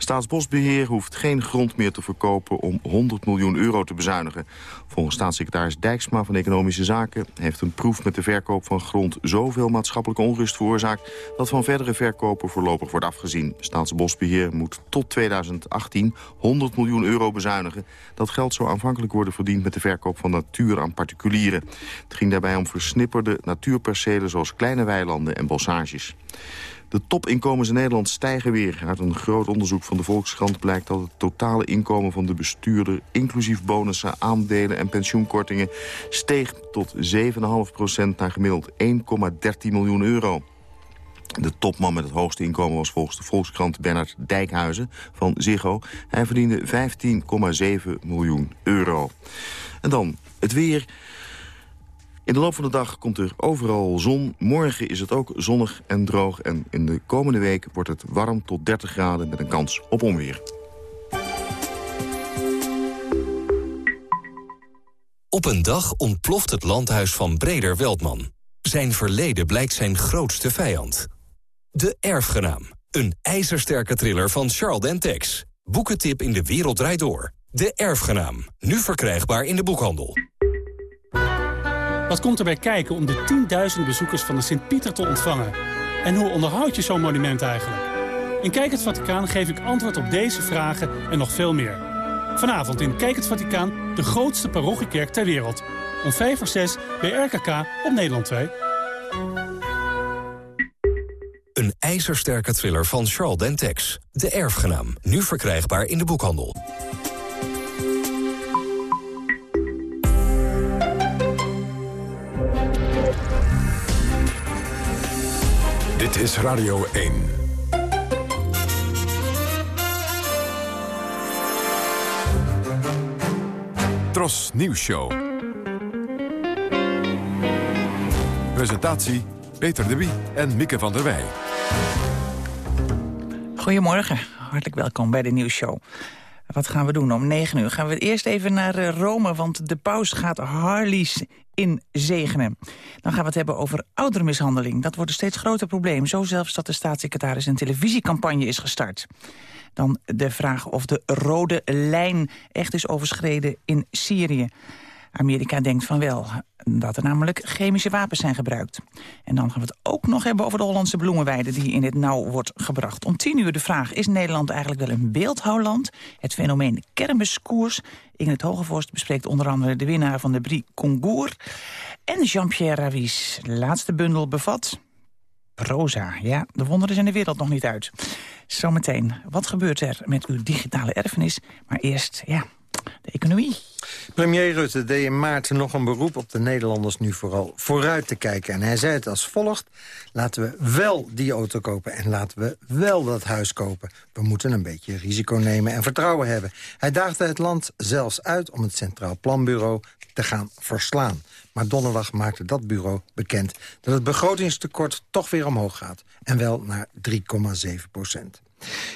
Staatsbosbeheer hoeft geen grond meer te verkopen om 100 miljoen euro te bezuinigen. Volgens staatssecretaris Dijksma van Economische Zaken heeft een proef met de verkoop van grond zoveel maatschappelijke onrust veroorzaakt dat van verdere verkopen voorlopig wordt afgezien. Staatsbosbeheer moet tot 2018 100 miljoen euro bezuinigen. Dat geld zou aanvankelijk worden verdiend met de verkoop van natuur aan particulieren. Het ging daarbij om versnipperde natuurpercelen zoals kleine weilanden en bossages. De topinkomens in Nederland stijgen weer. Uit een groot onderzoek van de Volkskrant blijkt dat het totale inkomen van de bestuurder... inclusief bonussen, aandelen en pensioenkortingen... steeg tot 7,5% naar gemiddeld 1,13 miljoen euro. De topman met het hoogste inkomen was volgens de Volkskrant Bernard Dijkhuizen van Ziggo. Hij verdiende 15,7 miljoen euro. En dan het weer. In de loop van de dag komt er overal zon. Morgen is het ook zonnig en droog. En in de komende week wordt het warm tot 30 graden met een kans op onweer. Op een dag ontploft het landhuis van Breder Weldman. Zijn verleden blijkt zijn grootste vijand. De Erfgenaam. Een ijzersterke thriller van Charles Dentex. Boekentip in de wereld draait door. De Erfgenaam. Nu verkrijgbaar in de boekhandel. Wat komt erbij kijken om de 10.000 bezoekers van de Sint-Pieter te ontvangen? En hoe onderhoud je zo'n monument eigenlijk? In Kijk het Vaticaan geef ik antwoord op deze vragen en nog veel meer. Vanavond in Kijk het Vaticaan, de grootste parochiekerk ter wereld. Om 5 voor 6 bij RKK op Nederland 2. Een ijzersterke thriller van Charles Dentex. De Erfgenaam. Nu verkrijgbaar in de boekhandel. Dit is Radio 1. Tros Nieuws Show. Presentatie Peter de Wie en Mieke van der Wij. Goedemorgen, hartelijk welkom bij de nieuwsshow. Wat gaan we doen? Om 9 uur gaan we eerst even naar eh, Rome, want de paus gaat Harleys in zegenen. Dan gaan we het hebben over oudermishandeling. Dat wordt een steeds groter probleem. Zo zelfs dat de staatssecretaris een televisiecampagne is gestart. Dan de vraag of de rode lijn echt is overschreden in Syrië. Amerika denkt van wel, dat er namelijk chemische wapens zijn gebruikt. En dan gaan we het ook nog hebben over de Hollandse bloemenweide... die in het nauw wordt gebracht. Om tien uur de vraag, is Nederland eigenlijk wel een beeldhouwland? Het fenomeen kermiskoers. In het Hogevorst bespreekt onder andere de winnaar van de Brie Concours. En Jean-Pierre Ravis. laatste bundel bevat... Proza, ja, de wonderen zijn de wereld nog niet uit. Zometeen, wat gebeurt er met uw digitale erfenis? Maar eerst, ja, de economie. Premier Rutte deed in maart nog een beroep op de Nederlanders nu vooral vooruit te kijken. En hij zei het als volgt. Laten we wel die auto kopen en laten we wel dat huis kopen. We moeten een beetje risico nemen en vertrouwen hebben. Hij daagde het land zelfs uit om het Centraal Planbureau te gaan verslaan. Maar donderdag maakte dat bureau bekend dat het begrotingstekort toch weer omhoog gaat. En wel naar 3,7 procent.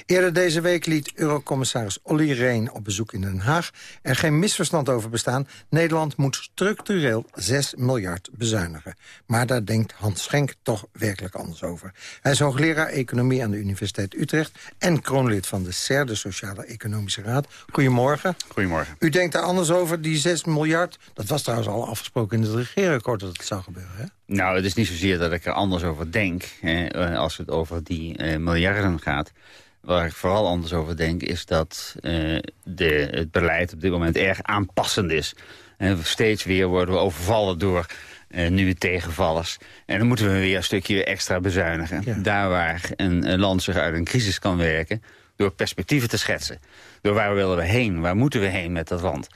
Eerder deze week liet Eurocommissaris Olly Rehn op bezoek in Den Haag... er geen misverstand over bestaan. Nederland moet structureel 6 miljard bezuinigen. Maar daar denkt Hans Schenk toch werkelijk anders over. Hij is hoogleraar Economie aan de Universiteit Utrecht... en kroonlid van de SER, de Sociale Economische Raad. Goedemorgen. Goedemorgen. U denkt daar anders over, die 6 miljard... dat was trouwens al afgesproken in het regeerakkoord dat het zou gebeuren, hè? Nou, het is niet zozeer dat ik er anders over denk... Eh, als het over die eh, miljarden gaat... Waar ik vooral anders over denk is dat uh, de, het beleid op dit moment erg aanpassend is. En steeds weer worden we overvallen door uh, nieuwe tegenvallers. En dan moeten we weer een stukje extra bezuinigen. Daar waar een, een land zich uit een crisis kan werken... door perspectieven te schetsen. Door waar willen we heen, waar moeten we heen met dat land...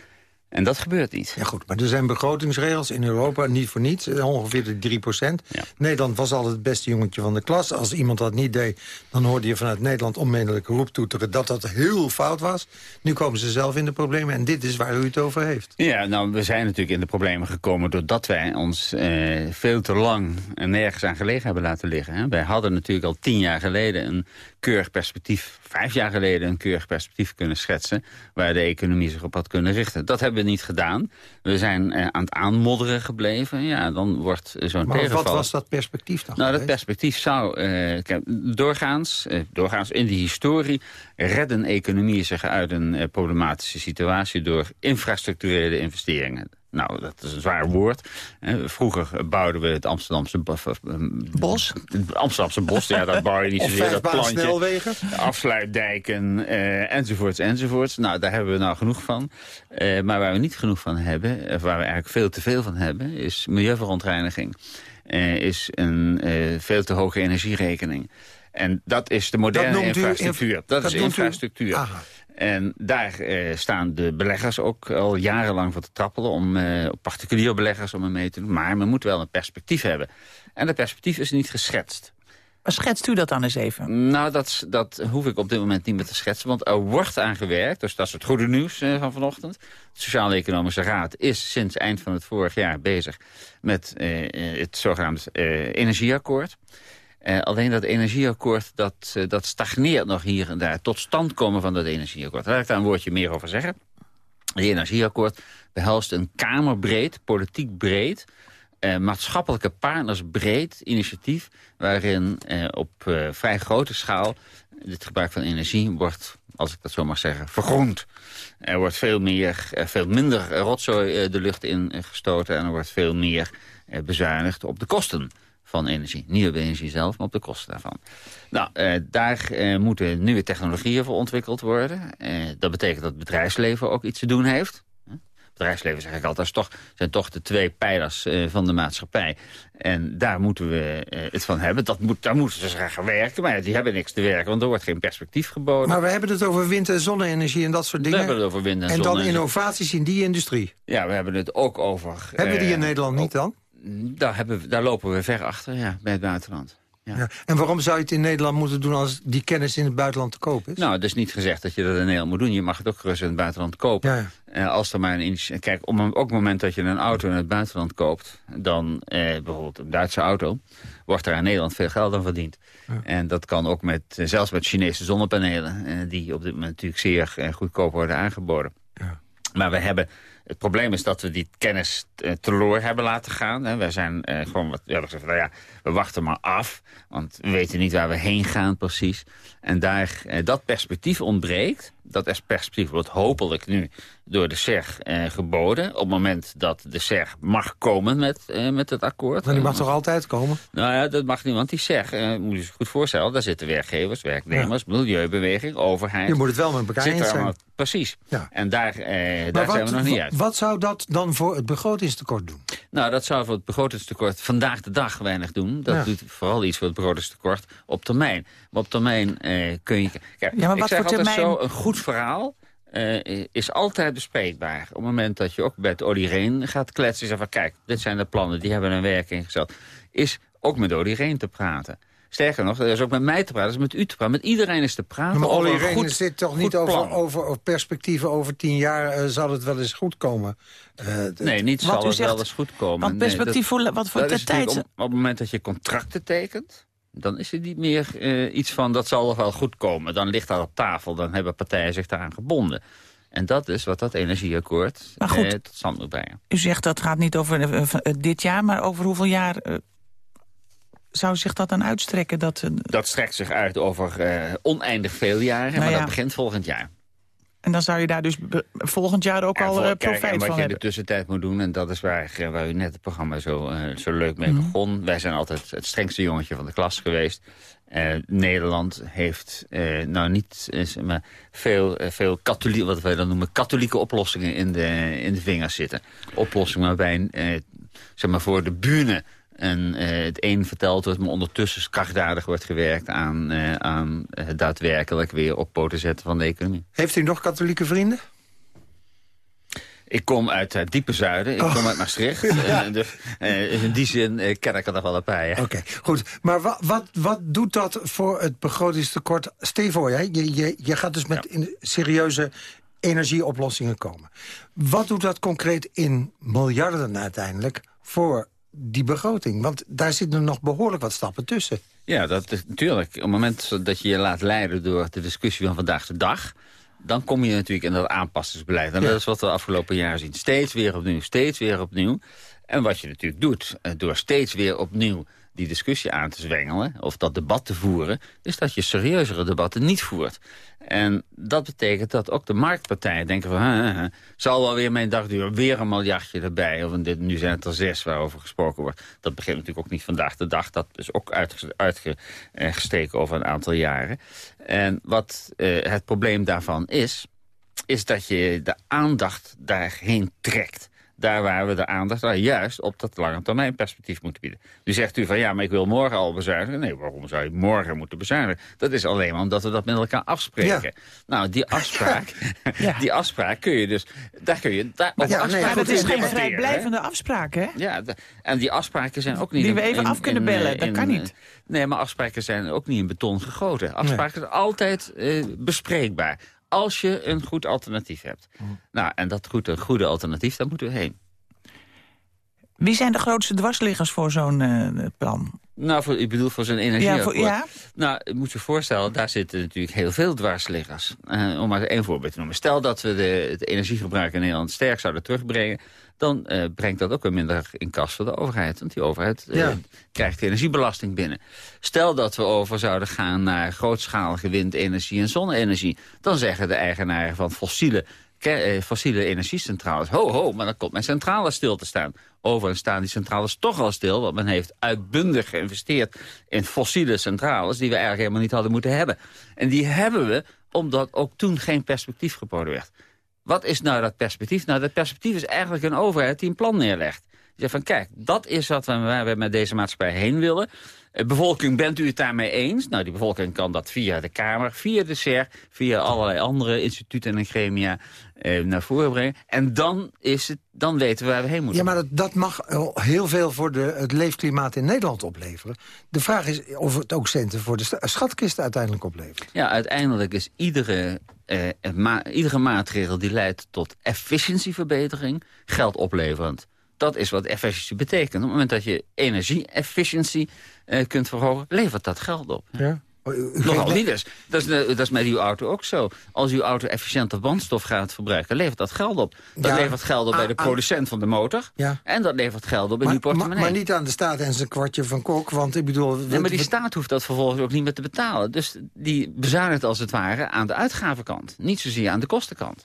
En dat gebeurt niet. Ja goed, maar er zijn begrotingsregels in Europa, niet voor niets, eh, ongeveer de 3 procent. Nederland was altijd het beste jongetje van de klas. Als iemand dat niet deed, dan hoorde je vanuit Nederland onmiddellijk roeptoeteren dat dat heel fout was. Nu komen ze zelf in de problemen en dit is waar u het over heeft. Ja, nou, we zijn natuurlijk in de problemen gekomen doordat wij ons eh, veel te lang nergens aan gelegen hebben laten liggen. Hè. Wij hadden natuurlijk al tien jaar geleden een keurig perspectief, vijf jaar geleden een keurig perspectief kunnen schetsen... waar de economie zich op had kunnen richten. Dat hebben we niet gedaan. We zijn eh, aan het aanmodderen gebleven. Ja, dan wordt zo'n Maar wat was dat perspectief dan? Nou, dat perspectief zou uh, doorgaans, uh, doorgaans in de historie... redden economieën zich uit een problematische situatie... door infrastructurele investeringen. Nou, dat is een zwaar woord. Vroeger bouwden we het Amsterdamse bos. Het Amsterdamse bos, ja, dat bouw je niet zozeer. Dat plantje, snelwegen. afsluitdijken, uh, enzovoorts, enzovoorts. Nou, daar hebben we nou genoeg van. Uh, maar waar we niet genoeg van hebben, of waar we eigenlijk veel te veel van hebben, is milieuverontreiniging. Uh, is een veel te hoge energierekening. En dat is de moderne infrastructuur. dat, dat, is infrastructuur. En daar eh, staan de beleggers ook al jarenlang voor te trappelen... om uh, particuliere beleggers om er mee te doen. Maar men moet wel een perspectief hebben. En dat perspectief is niet geschetst. Maar schetst u dat dan eens even? Nou, dat, dat hoef ik op dit moment niet meer te schetsen. Want er wordt aan gewerkt, dus dat is het goede nieuws uh, van vanochtend. De Sociaal-Economische Raad is sinds eind van het vorig jaar bezig... met het zogenaamde energieakkoord. Uh, alleen dat energieakkoord, dat, uh, dat stagneert nog hier en daar. Tot stand komen van dat energieakkoord. Wil ik daar een woordje meer over zeggen. Het energieakkoord behelst een kamerbreed, politiek breed... Uh, maatschappelijke partners breed initiatief... waarin op vrij grote schaal het gebruik van energie wordt, als ik dat zo mag zeggen, vergroend. Er wordt veel, meer, veel minder rotzooi de lucht in gestoten... en er wordt veel meer bezuinigd op de kosten van energie. Niet op de energie zelf, maar op de kosten daarvan. Nou, eh, daar eh, moeten nieuwe technologieën voor ontwikkeld worden. Eh, dat betekent dat het bedrijfsleven ook iets te doen heeft. bedrijfsleven, zeg ik altijd, toch, zijn toch de twee pijlers van de maatschappij. En daar moeten we het van hebben. Dat moet, daar moeten ze graag werken, maar die hebben niks te werken, want er wordt geen perspectief geboden. Maar we hebben het over wind- en zonne-energie en dat soort dingen. We hebben het over wind- en, en dan innovaties in die industrie. Ja, we hebben het ook over... Hebben we die in Nederland niet dan? Daar, hebben we, daar lopen we ver achter, ja, bij het buitenland. Ja. Ja. En waarom zou je het in Nederland moeten doen als die kennis in het buitenland te koop is? Nou, het is niet gezegd dat je dat in Nederland moet doen. Je mag het ook gerust in het buitenland kopen. Ja, uh, als er maar een Kijk, op, op het moment dat je een auto in het buitenland koopt... dan eh, bijvoorbeeld een Duitse auto... wordt er in Nederland veel geld aan verdiend. En dat kan ook met, eh, zelfs met Chinese zonnepanelen... Eh, die op dit moment natuurlijk zeer eh, goedkoop worden aangeboden. Maar we hebben het probleem is dat we die kennis uh, teloor hebben laten gaan. Wij zijn uh, gewoon wat, ja, nou ja, we wachten maar af. Want we weten niet waar we heen gaan precies. En daar, uh, dat perspectief ontbreekt. Dat perspectief wordt hopelijk nu door de SER geboden. Op het moment dat de SER mag komen met, met het akkoord. Maar die mag toch altijd komen? Nou ja, dat mag niet, want die SER, moet je zich goed voorstellen... daar zitten werkgevers, werknemers, ja. milieubeweging, overheid. Je moet het wel met elkaar eens zijn. Precies. Ja. En daar, daar zijn we nog niet uit. Wat zou dat dan voor het begrotingstekort doen? Nou, dat zou voor het begrotingstekort vandaag de dag weinig doen. Dat ja. doet vooral iets voor het begrotingstekort op termijn. Maar op termijn eh, kun je... Kijk, ja, maar wat voor termijn... zo, een goed verhaal uh, is altijd bespreekbaar. Op het moment dat je ook met Olly Reen gaat kletsen... en van kijk, dit zijn de plannen, die hebben een werk ingezet... is ook met Olly Reen te praten. Sterker nog, dat is ook met mij te praten, dat is met u te praten. Met iedereen is te praten maar over een goed zit toch niet over, over, over, perspectieven over tien jaar... Uh, zal het wel eens goed komen? Uh, nee, niet zal het zegt, wel eens goed komen. Want perspectief nee, dat, voor, wat voor tijd? Op, op het moment dat je contracten tekent... dan is het niet meer uh, iets van dat zal wel goed komen. Dan ligt dat op tafel, dan hebben partijen zich daaraan gebonden. En dat is wat dat energieakkoord maar goed, eh, tot stand moet brengen. U zegt dat gaat niet over uh, dit jaar, maar over hoeveel jaar zou zich dat dan uitstrekken? Dat, dat strekt zich uit over oneindig veel jaren, nou maar ja. dat begint volgend jaar. En dan zou je daar dus volgend jaar ook en al uh, profijt kijk, van wat hebben. je in de tussentijd moet doen, en dat is waar, waar u net het programma zo, uh, zo leuk mee mm. begon. Wij zijn altijd het strengste jongetje van de klas geweest. Uh, Nederland heeft nou niet maar veel, veel katholieke, wat wij dan noemen, katholieke oplossingen in de, in de vingers zitten. Oplossingen waarbij zeg maar, voor de bühne en eh, het een verteld wordt, maar ondertussen krachtdadig wordt gewerkt aan, uh, aan het daadwerkelijk weer op poten zetten van de economie. Heeft u nog katholieke vrienden? Ik kom uit het diepe zuiden, ik kom uit Maastricht. uh, dus, in die zin ken ik er nog wel een paar. Oké, goed. Maar wat, wat, wat doet dat voor het begrotingstekort? Stel voor, hè? Je, je, je gaat dus met in serieuze energieoplossingen komen. Wat doet dat concreet in miljarden uiteindelijk voor die begroting? Want daar zitten nog behoorlijk wat stappen tussen. Ja, dat is natuurlijk. Op het moment dat je je laat leiden door de discussie van vandaag de dag... dan kom je natuurlijk in dat aanpassingsbeleid. En dat is wat we de afgelopen jaren zien. Steeds weer opnieuw, steeds weer opnieuw. En wat je natuurlijk doet, eh, door steeds weer opnieuw die discussie aan te zwengelen... of dat debat te voeren, is dat je serieuzere debatten niet voert. En dat betekent dat ook de marktpartijen denken van... Zal wel weer mijn dag duren, weer een miljardje erbij. Of dit, nu zijn het er zes waarover gesproken wordt. Dat begint natuurlijk ook niet vandaag de dag. Dat is ook uitgesteken over een aantal jaren. En wat uh, het probleem daarvan is... is dat je de aandacht daarheen trekt daar waar we de aandacht juist op dat lange termijn perspectief moeten bieden. Nu zegt u van ja, maar ik wil morgen al bezuinigen. Nee, waarom zou je morgen moeten bezuinigen? Dat is alleen maar omdat we dat met elkaar afspreken. Nou, die afspraak, die afspraak kun je dus, daar kun je daar op ja, nee, dat is geen vrijblijvende afspraak, hè? Ja, en die afspraken zijn ook niet... Die we even af kunnen bellen, dat kan niet. Nee, maar afspraken zijn ook niet in beton gegoten. Afspraken zijn altijd uh, bespreekbaar als je een goed alternatief hebt. Mm. Nou, en dat goed, een goede alternatief, daar moeten we heen. Wie zijn de grootste dwarsliggers voor zo'n uh, plan? Nou, voor, ik bedoel voor zijn energie. Ja, voor, ja? Nou, je moet je voorstellen, daar zitten natuurlijk heel veel dwarsliggers. Uh, om maar één voorbeeld te noemen. Stel dat we de, het energiegebruik in Nederland sterk zouden terugbrengen... dan uh, brengt dat ook weer minder in kas voor de overheid. Want die overheid uh, krijgt energiebelasting binnen. Stel dat we over zouden gaan naar grootschalige windenergie en zonne-energie... dan zeggen de eigenaren van fossiele fossiele energiecentrales. Ho, ho, maar dan komt mijn centrale stil te staan. Overigens staan die centrales toch al stil... want men heeft uitbundig geïnvesteerd in fossiele centrales... die we eigenlijk helemaal niet hadden moeten hebben. En die hebben we omdat ook toen geen perspectief geboden werd. Wat is nou dat perspectief? Nou, dat perspectief is eigenlijk een overheid die een plan neerlegt. Je zegt van, kijk, dat is wat we, waar we met deze maatschappij heen willen. De eh, bevolking, bent u het daarmee eens? Nou, die bevolking kan dat via de Kamer, via de SER... via allerlei andere instituten en gremia eh, naar voren brengen. En dan, is het, dan weten we waar we heen moeten. Ja, maar dat, dat mag heel veel voor de, het leefklimaat in Nederland opleveren. De vraag is of het ook centen voor de schatkist uiteindelijk oplevert. Ja, uiteindelijk is iedere, eh, ma iedere maatregel die leidt tot efficiëntieverbetering... geld opleverend. Dat is wat efficiëntie betekent. Op het moment dat je energie-efficiëntie uh, kunt verhogen, levert dat geld op. Ja. Nogal niet dus. Dat is, dat is met uw auto ook zo. Als uw auto efficiënter brandstof gaat verbruiken, levert dat geld op. Dat levert geld op bij de producent van de motor. Ja. En dat levert geld op bij uw portemonnee. Maar, maar, niet aan de staat en zijn kwartje van kok, want ik bedoel... Nee, maar die staat hoeft dat vervolgens ook niet meer te betalen. Dus die bezuinigt als het ware aan de uitgavenkant. Niet zozeer aan de kostenkant.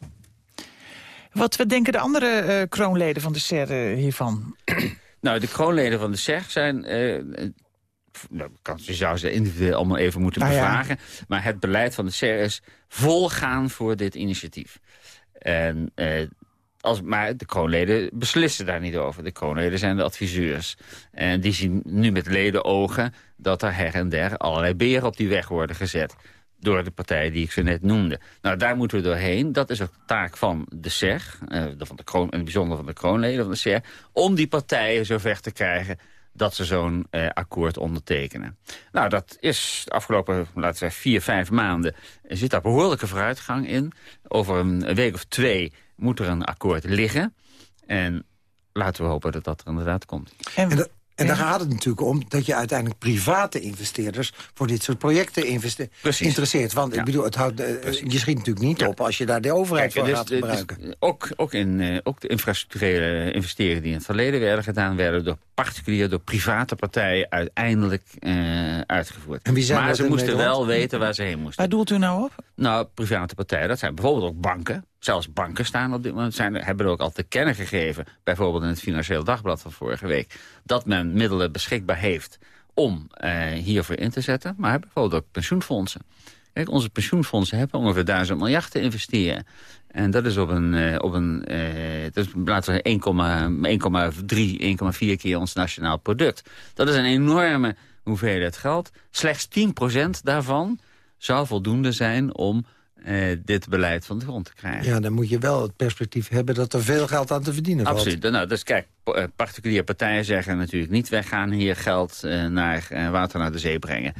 Wat, wat denken de andere uh, kroonleden van de SER uh, hiervan? Nou, de kroonleden van de SER zijn... Uh, nou, kan, je zou ze individueel allemaal even moeten nou bevragen. Maar het beleid van de SER is volgaan voor dit initiatief. En, als, maar de kroonleden beslissen daar niet over. De kroonleden zijn de adviseurs. En die zien nu met ledenogen dat er her en der allerlei beren op die weg worden gezet door de partijen die ik zo net noemde. Nou, daar moeten we doorheen. Dat is ook taak van de SER, uh, van de kroon, in het bijzonder van de kroonleden van de SER... om die partijen zover te krijgen dat ze zo'n uh, akkoord ondertekenen. Nou, dat is de afgelopen, laten we zeggen, vier, vijf maanden... Er zit daar behoorlijke vooruitgang in. Over een week of twee moet er een akkoord liggen. En laten we hopen dat dat er inderdaad komt. En, en daar gaat het natuurlijk om dat je uiteindelijk private investeerders... voor dit soort projecten interesseert. Want ik bedoel, het houdt, eh, je schiet natuurlijk niet op als je daar de overheid Kijk, voor gaat gebruiken. ook, ook, in, uh, ook de infrastructurele investeringen die in het verleden werden gedaan... werden door particulier, door private partijen uiteindelijk uh, uitgevoerd. En wie zijn maar ze moesten wel weten waar ze heen moesten. Waar doelt u nou op? Nou, private partijen, dat zijn bijvoorbeeld ook banken. Zelfs banken staan op dit moment, zijn, hebben ook al te kennen gegeven... bijvoorbeeld in het Financieel Dagblad van vorige week... dat men middelen beschikbaar heeft om uh, hiervoor in te zetten. Maar bijvoorbeeld ook pensioenfondsen. Kijk, onze pensioenfondsen hebben ongeveer 1000 miljard te investeren. En dat is op een, uh, op een uh, dat is, laten we 1,3, 1,4 keer ons nationaal product. Dat is een enorme hoeveelheid geld. Slechts 10% daarvan zou voldoende zijn om uh, dit beleid van de grond te krijgen. Ja, dan moet je wel het perspectief hebben dat er veel geld aan te verdienen valt. Absoluut. Nou, dus kijk, particuliere partijen zeggen natuurlijk niet... wij gaan hier geld uh, naar uh, water naar de zee brengen.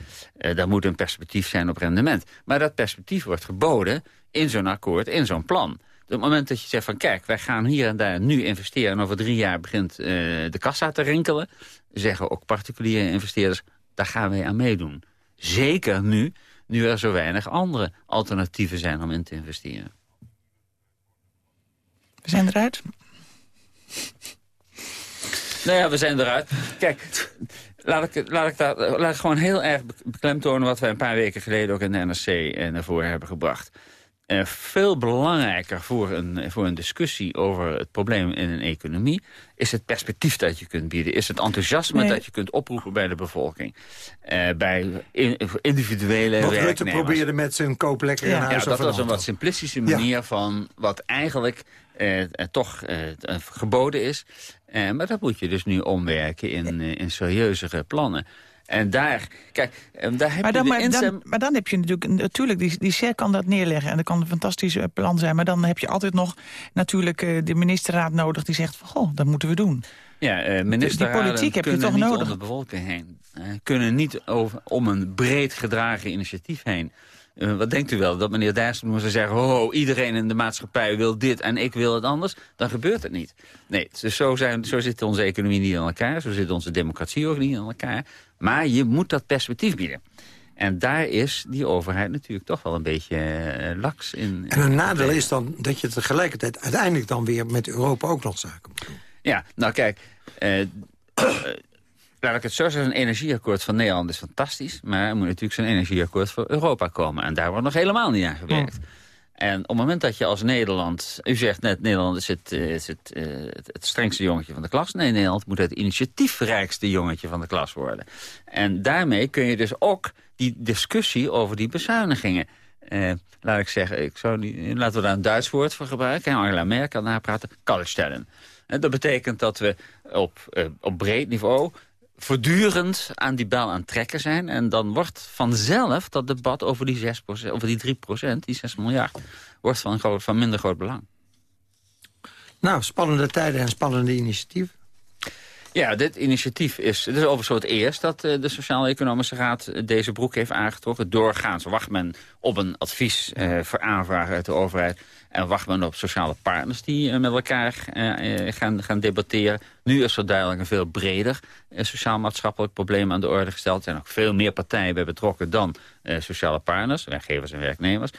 daar moet een perspectief zijn op rendement. Maar dat perspectief wordt geboden in zo'n akkoord, in zo'n plan. Op het moment dat je zegt van kijk, wij gaan hier en daar nu investeren... en over drie jaar begint de kassa te rinkelen... zeggen ook particuliere investeerders, daar gaan wij aan meedoen. Zeker nu nu er zo weinig andere alternatieven zijn om in te investeren. We zijn eruit. Nou ja, we zijn eruit. Kijk, laat ik, laat ik, daar, laat ik gewoon heel erg beklemtonen... wat wij een paar weken geleden ook in de NRC eh, naar voren hebben gebracht. Uh, veel belangrijker voor een, voor een discussie over het probleem in een economie... is het perspectief dat je kunt bieden. Is het enthousiasme dat je kunt oproepen bij de bevolking. Uh, bij in, individuele Wat Rutte probeerde met zijn koop lekker ja. in huis Ja, dat was een wat simplistische manier van wat eigenlijk uh, toch geboden is. maar dat moet je dus nu omwerken in, in serieuzere plannen. En daar, kijk, daar heb maar dan, je maar, dan, maar dan heb je natuurlijk, natuurlijk die, die SER kan dat neerleggen. En dat kan een fantastisch plan zijn. Maar dan heb je altijd nog natuurlijk de ministerraad nodig die zegt... Van, goh, dat moeten we doen. Ja, uh, ministerraden die politiek heb je toch niet nodig. om de bevolking heen. Uh, kunnen niet over, om een breed gedragen initiatief heen. Uh, wat denkt u wel? Dat meneer Dijsselbloem zou zeggen... ho, iedereen in de maatschappij wil dit en ik wil het anders. Dan gebeurt het niet. Nee, dus zo, zijn, zo zit onze economie niet in elkaar. Zo zit onze democratie ook niet in elkaar. Maar je moet dat perspectief bieden. En daar is die overheid natuurlijk toch wel een beetje uh, laks in. En een nadeel is dan dat je tegelijkertijd uiteindelijk dan weer met Europa ook nog zaken moet doen. Ja, nou kijk, uh, uh, laat ik het zo zeggen, een energieakkoord van Nederland is fantastisch. Maar er moet natuurlijk zo'n energieakkoord voor Europa komen. En daar wordt nog helemaal niet aan gewerkt. Ja. En op het moment dat je als Nederland... U zegt net, Nederland is het, is het, uh, het, het, strengste jongetje van de klas. Nee, Nederland moet het initiatiefrijkste jongetje van de klas worden. En daarmee kun je dus ook die discussie over die bezuinigingen... Uh, laat ik zeggen, ik zou laten we daar een Duits woord voor gebruiken. Angela Merkel napraten, stellen. En dat betekent dat we op, op breed niveau voortdurend aan die bel aan trekken zijn. En dan wordt vanzelf dat debat over die, 6 over die 3% die 6 miljard... wordt van, groot, van minder groot belang. Nou, spannende tijden en spannende initiatieven. Ja, dit initiatief is, het is overigens het eerst dat uh, de Sociaal-Economische Raad deze broek heeft aangetrokken. Doorgaans wacht men op een advies uh, voor aanvragen uit de overheid. En wacht men op sociale partners die uh, met elkaar gaan, gaan debatteren. Nu is er duidelijk een veel breder sociaal-maatschappelijk probleem aan de orde gesteld. Er zijn ook veel meer partijen bij betrokken dan sociale partners, werkgevers en werknemers.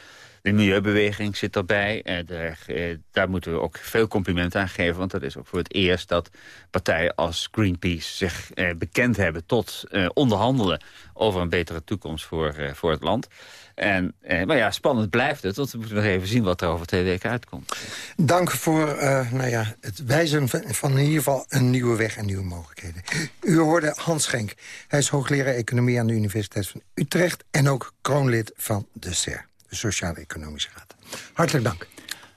De milieubeweging zit erbij. Eh, daar, eh, daar, moeten we ook veel complimenten aan geven. Want dat is ook voor het eerst dat partijen als Greenpeace zich eh, bekend hebben tot onderhandelen over een betere toekomst voor, voor het land. En, eh, maar ja, spannend blijft het, want we moeten nog even zien wat er over twee weken uitkomt. Dank voor nou ja, het wijzen van, in ieder geval een nieuwe weg en nieuwe mogelijkheden. U hoorde Hans Schenk. Hij is hoogleraar economie aan de Universiteit van Utrecht... en ook kroonlid van de SER de Sociaal-Economische Raad. Hartelijk dank.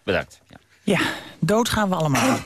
Bedankt. Ja, ja dood gaan we allemaal.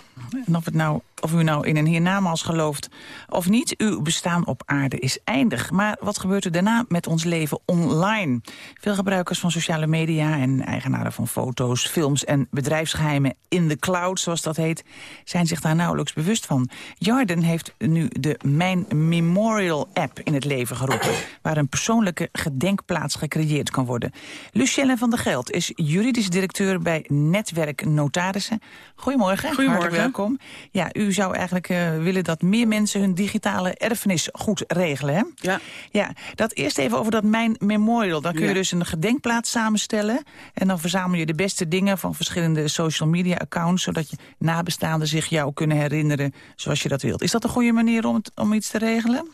En of, nou, of u nou in een hiernamaals gelooft of niet, uw bestaan op aarde is eindig. Maar wat gebeurt er daarna met ons leven online? Veel gebruikers van sociale media en eigenaren van foto's, films en bedrijfsgeheimen in de cloud, zoals dat heet, zijn zich daar nauwelijks bewust van. Jarden heeft nu de Mijn Memorial app in het leven geroepen, waar een persoonlijke gedenkplaats gecreëerd kan worden. Lucienne van der Geld is juridisch directeur bij Netwerk Notarissen. Goedemorgen. Goedemorgen. Welkom. Ja, u zou eigenlijk uh, willen dat meer mensen hun digitale erfenis goed regelen, hè? Ja. Ja, dat eerst even over dat Mijn Memorial. Dan kun je Ja. dus een gedenkplaats samenstellen. En dan verzamel je de beste dingen van verschillende social media accounts... zodat je nabestaanden zich jou kunnen herinneren zoals je dat wilt. Is dat een goede manier om, het, om iets te regelen?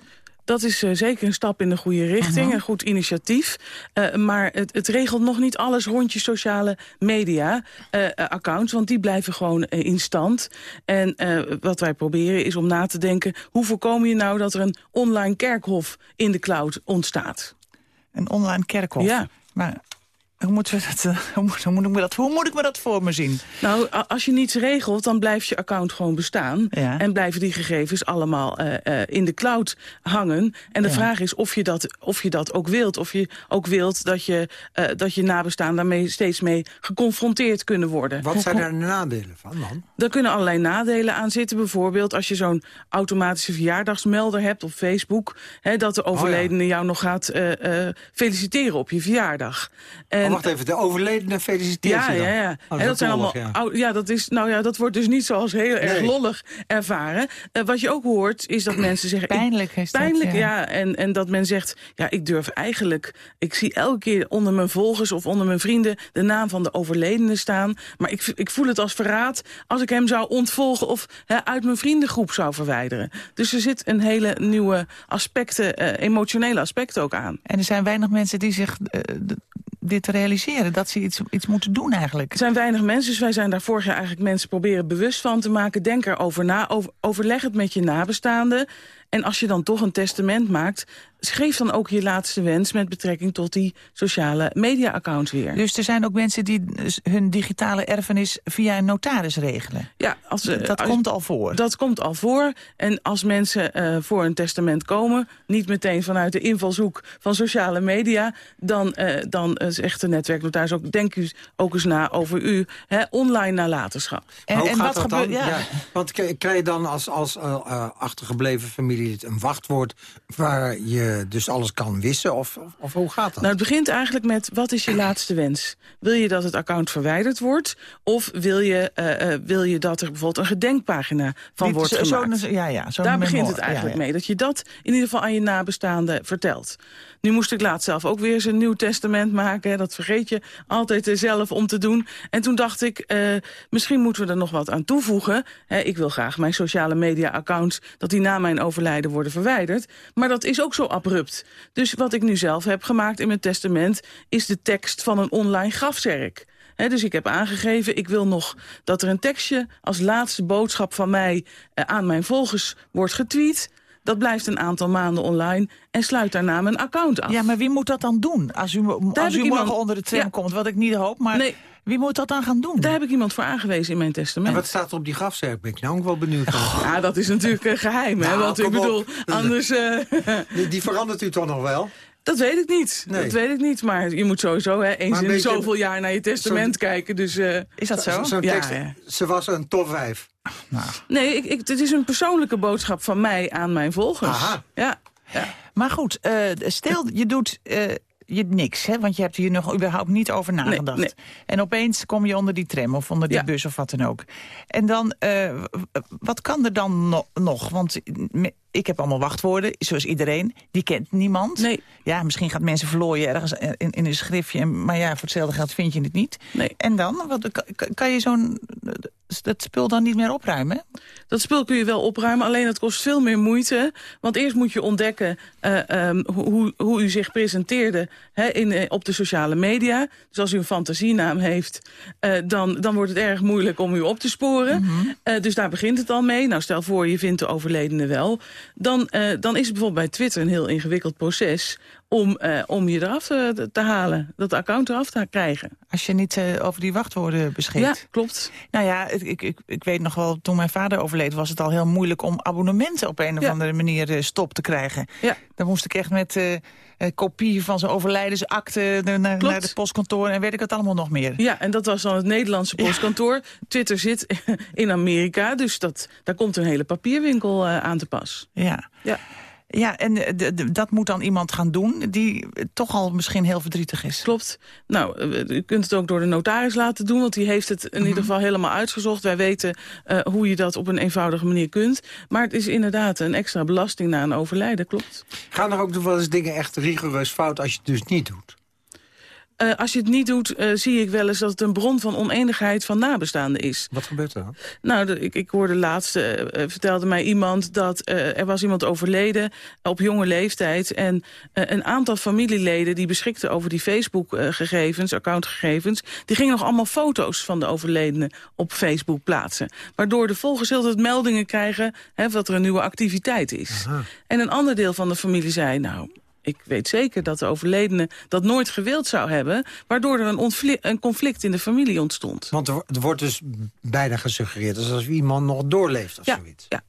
Dat is eh, zeker een stap in de goede richting, Mhm. een goed initiatief. Eh, maar het, het regelt nog niet alles rond je sociale media eh, accounts, want die blijven gewoon in stand. En wat wij proberen is om na te denken, hoe voorkom je nou dat er een online kerkhof in de cloud ontstaat? Een online kerkhof? Ja. Maar hoe, moeten we dat, eh, hoe, moet, ik me dat, hoe moet ik me dat voor me zien? Nou, als je niets regelt, dan blijft je account gewoon bestaan. En blijven die gegevens allemaal uh, in de cloud hangen. En de vraag is of je, dat, of je dat ook wilt. Of je ook wilt dat je, uh, dat je nabestaan daarmee steeds mee geconfronteerd kunnen worden. Wat zijn daar de nadelen van dan? Er kunnen allerlei nadelen aan zitten. Bijvoorbeeld als je zo'n automatische verjaardagsmelder hebt op Facebook. Hè, dat de overledene oh, jou nog gaat feliciteren op je verjaardag. En, oh, wacht even, de overledene feliciteert ja, je dan? Ja, ja. Oh, en dat zijn allemaal, ja. ja. dat is, nou ja, dat wordt dus niet zoals heel erg lollig ervaren. Uh, wat je ook hoort, is dat mensen zeggen... Pijnlijk is Pijnlijk, dat, ja. En, en dat men zegt, ja, ik durf eigenlijk... Ik zie elke keer onder mijn volgers of onder mijn vrienden... de naam van de overledene staan. Maar ik, ik voel het als verraad als ik hem zou ontvolgen... of hè, uit mijn vriendengroep zou verwijderen. Dus er zit een hele nieuwe aspecten, uh, emotionele aspect ook aan. En er zijn weinig mensen die zich... Uh, dit te realiseren, dat ze iets, iets moeten doen eigenlijk. Er zijn weinig mensen, dus wij zijn daar vorig jaar eigenlijk mensen proberen bewust van te maken. Denk erover na, over, overleg het met je nabestaanden. En als je dan toch een testament maakt, schreef dan ook je laatste wens met betrekking tot die sociale media-accounts weer. Dus er zijn ook mensen die hun digitale erfenis via een notaris regelen? Ja. Als, dat als, komt al voor? Dat komt al voor. En als mensen uh, voor een testament komen, niet meteen vanuit de invalshoek van sociale media, dan, uh, dan uh, zegt de netwerknotaris ook, denk u ook eens na over uw hè, online nalatenschap. En, en wat gebeurt ja. ja. Want krijg je dan als, als achtergebleven familie een wachtwoord waar je dus alles kan wissen? Of, of, of, hoe gaat dat? Nou, het begint eigenlijk met, wat is je laatste wens? Wil je dat het account verwijderd wordt? Of wil je, uh, uh, wil je dat er bijvoorbeeld een gedenkpagina van Dit, wordt gemaakt? Zo, ja, ja, zo Daar begint het eigenlijk ja, ja. mee. Dat je dat in ieder geval aan je nabestaanden vertelt. Nu moest ik laatst zelf ook weer eens een nieuw testament maken. Dat vergeet je altijd zelf om te doen. En toen dacht ik, uh, misschien moeten we er nog wat aan toevoegen. Ik wil graag mijn sociale media accounts... dat die na mijn overlijden worden verwijderd. Maar dat is ook zo abrupt. Dus wat ik nu zelf heb gemaakt in mijn testament... is de tekst van een online grafzerk. He, dus ik heb aangegeven, ik wil nog dat er een tekstje... als laatste boodschap van mij uh, aan mijn volgers wordt getweet... Dat blijft een aantal maanden online en sluit daarna mijn account af. Ja, maar wie moet dat dan doen? Als u, als u morgen onder de tram ja. komt, wat ik niet hoop, maar... Nee. Wie moet dat dan gaan doen? Daar heb ik iemand voor aangewezen in mijn testament. En wat staat er op die grafzerk? Ben ik nou ook wel benieuwd van. Ja, dat is natuurlijk uh, geheim, nou, hè? Want ik bedoel, op. anders... Uh... Die, die verandert u toch nog wel? Dat weet ik niet. Nee. Dat weet ik niet. Maar je moet sowieso hè, eens in beetje... zoveel jaar naar je testament kijken. Dus, uh, is dat zo? Ja, tekst, ja. ze was een top 5. Nou. Nee, ik, ik, het is een persoonlijke boodschap van mij aan mijn volgers. Aha. Ja. ja. Maar goed, uh, stel je doet... Uh, je niks, hè? want je hebt hier nog überhaupt niet over nagedacht. Nee, nee. En opeens kom je onder die tram of onder die ja. bus of wat dan ook. En dan, uh, wat kan er dan no nog? Want ik heb allemaal wachtwoorden, zoals iedereen. Die kent niemand. Nee. Ja, misschien gaat mensen verlooien ergens in, in een schriftje. Maar ja, voor hetzelfde geld vind je het niet. Nee. En dan? Wat, kan je zo'n dat spul dan niet meer opruimen? Dat spul kun je wel opruimen, alleen het kost veel meer moeite. Want eerst moet je ontdekken uh, um, hoe, hoe u zich presenteerde hè, in, uh, op de sociale media. Dus als u een fantasienaam heeft, uh, dan, dan wordt het erg moeilijk om u op te sporen. Mm -hmm. dus daar begint het al mee. Nou, stel voor, je vindt de overledene wel. Dan, dan is het bijvoorbeeld bij Twitter een heel ingewikkeld proces om, uh, om je eraf te, te, halen. Dat account eraf te krijgen. Als je niet uh, over die wachtwoorden beschikt. Ja, klopt. Nou ja, ik, ik, ik weet nog wel, toen mijn vader overleed... was het al heel moeilijk om abonnementen op een of andere manier uh, stop te krijgen. Ja. Dan moest ik echt met kopie van zijn overlijdensakte naar, naar het postkantoor... en weet ik het allemaal nog meer. Ja, en dat was dan het Nederlandse postkantoor. Ja. Twitter zit in Amerika, dus dat, daar komt een hele papierwinkel aan te pas. Ja. ja. Ja, en de, de, dat moet dan iemand gaan doen die toch al misschien heel verdrietig is. Klopt. Nou, u kunt het ook door de notaris laten doen, want die heeft het in mm -hmm. ieder geval helemaal uitgezocht. Wij weten uh, hoe je dat op een eenvoudige manier kunt. Maar het is inderdaad een extra belasting na een overlijden, klopt. Gaan er ook nog wel eens dingen echt rigoureus fout als je het dus niet doet? Uh, als je het niet doet, uh, zie ik wel eens dat het een bron van oneenigheid van nabestaanden is. Wat gebeurt er dan? Nou, de, ik, ik hoorde laatst, uh, vertelde mij iemand dat er was iemand overleden op jonge leeftijd. En een aantal familieleden die beschikten over die Facebook-gegevens, accountgegevens, die gingen nog allemaal foto's van de overledene op Facebook plaatsen. Waardoor de volgers het meldingen krijgen hè, dat er een nieuwe activiteit is. Aha. En een ander deel van de familie zei, nou ik weet zeker dat de overledene dat nooit gewild zou hebben... waardoor er een, een conflict in de familie ontstond. Want er, wordt dus bijna gesuggereerd... alsof iemand nog doorleeft of ja, zoiets. Ja,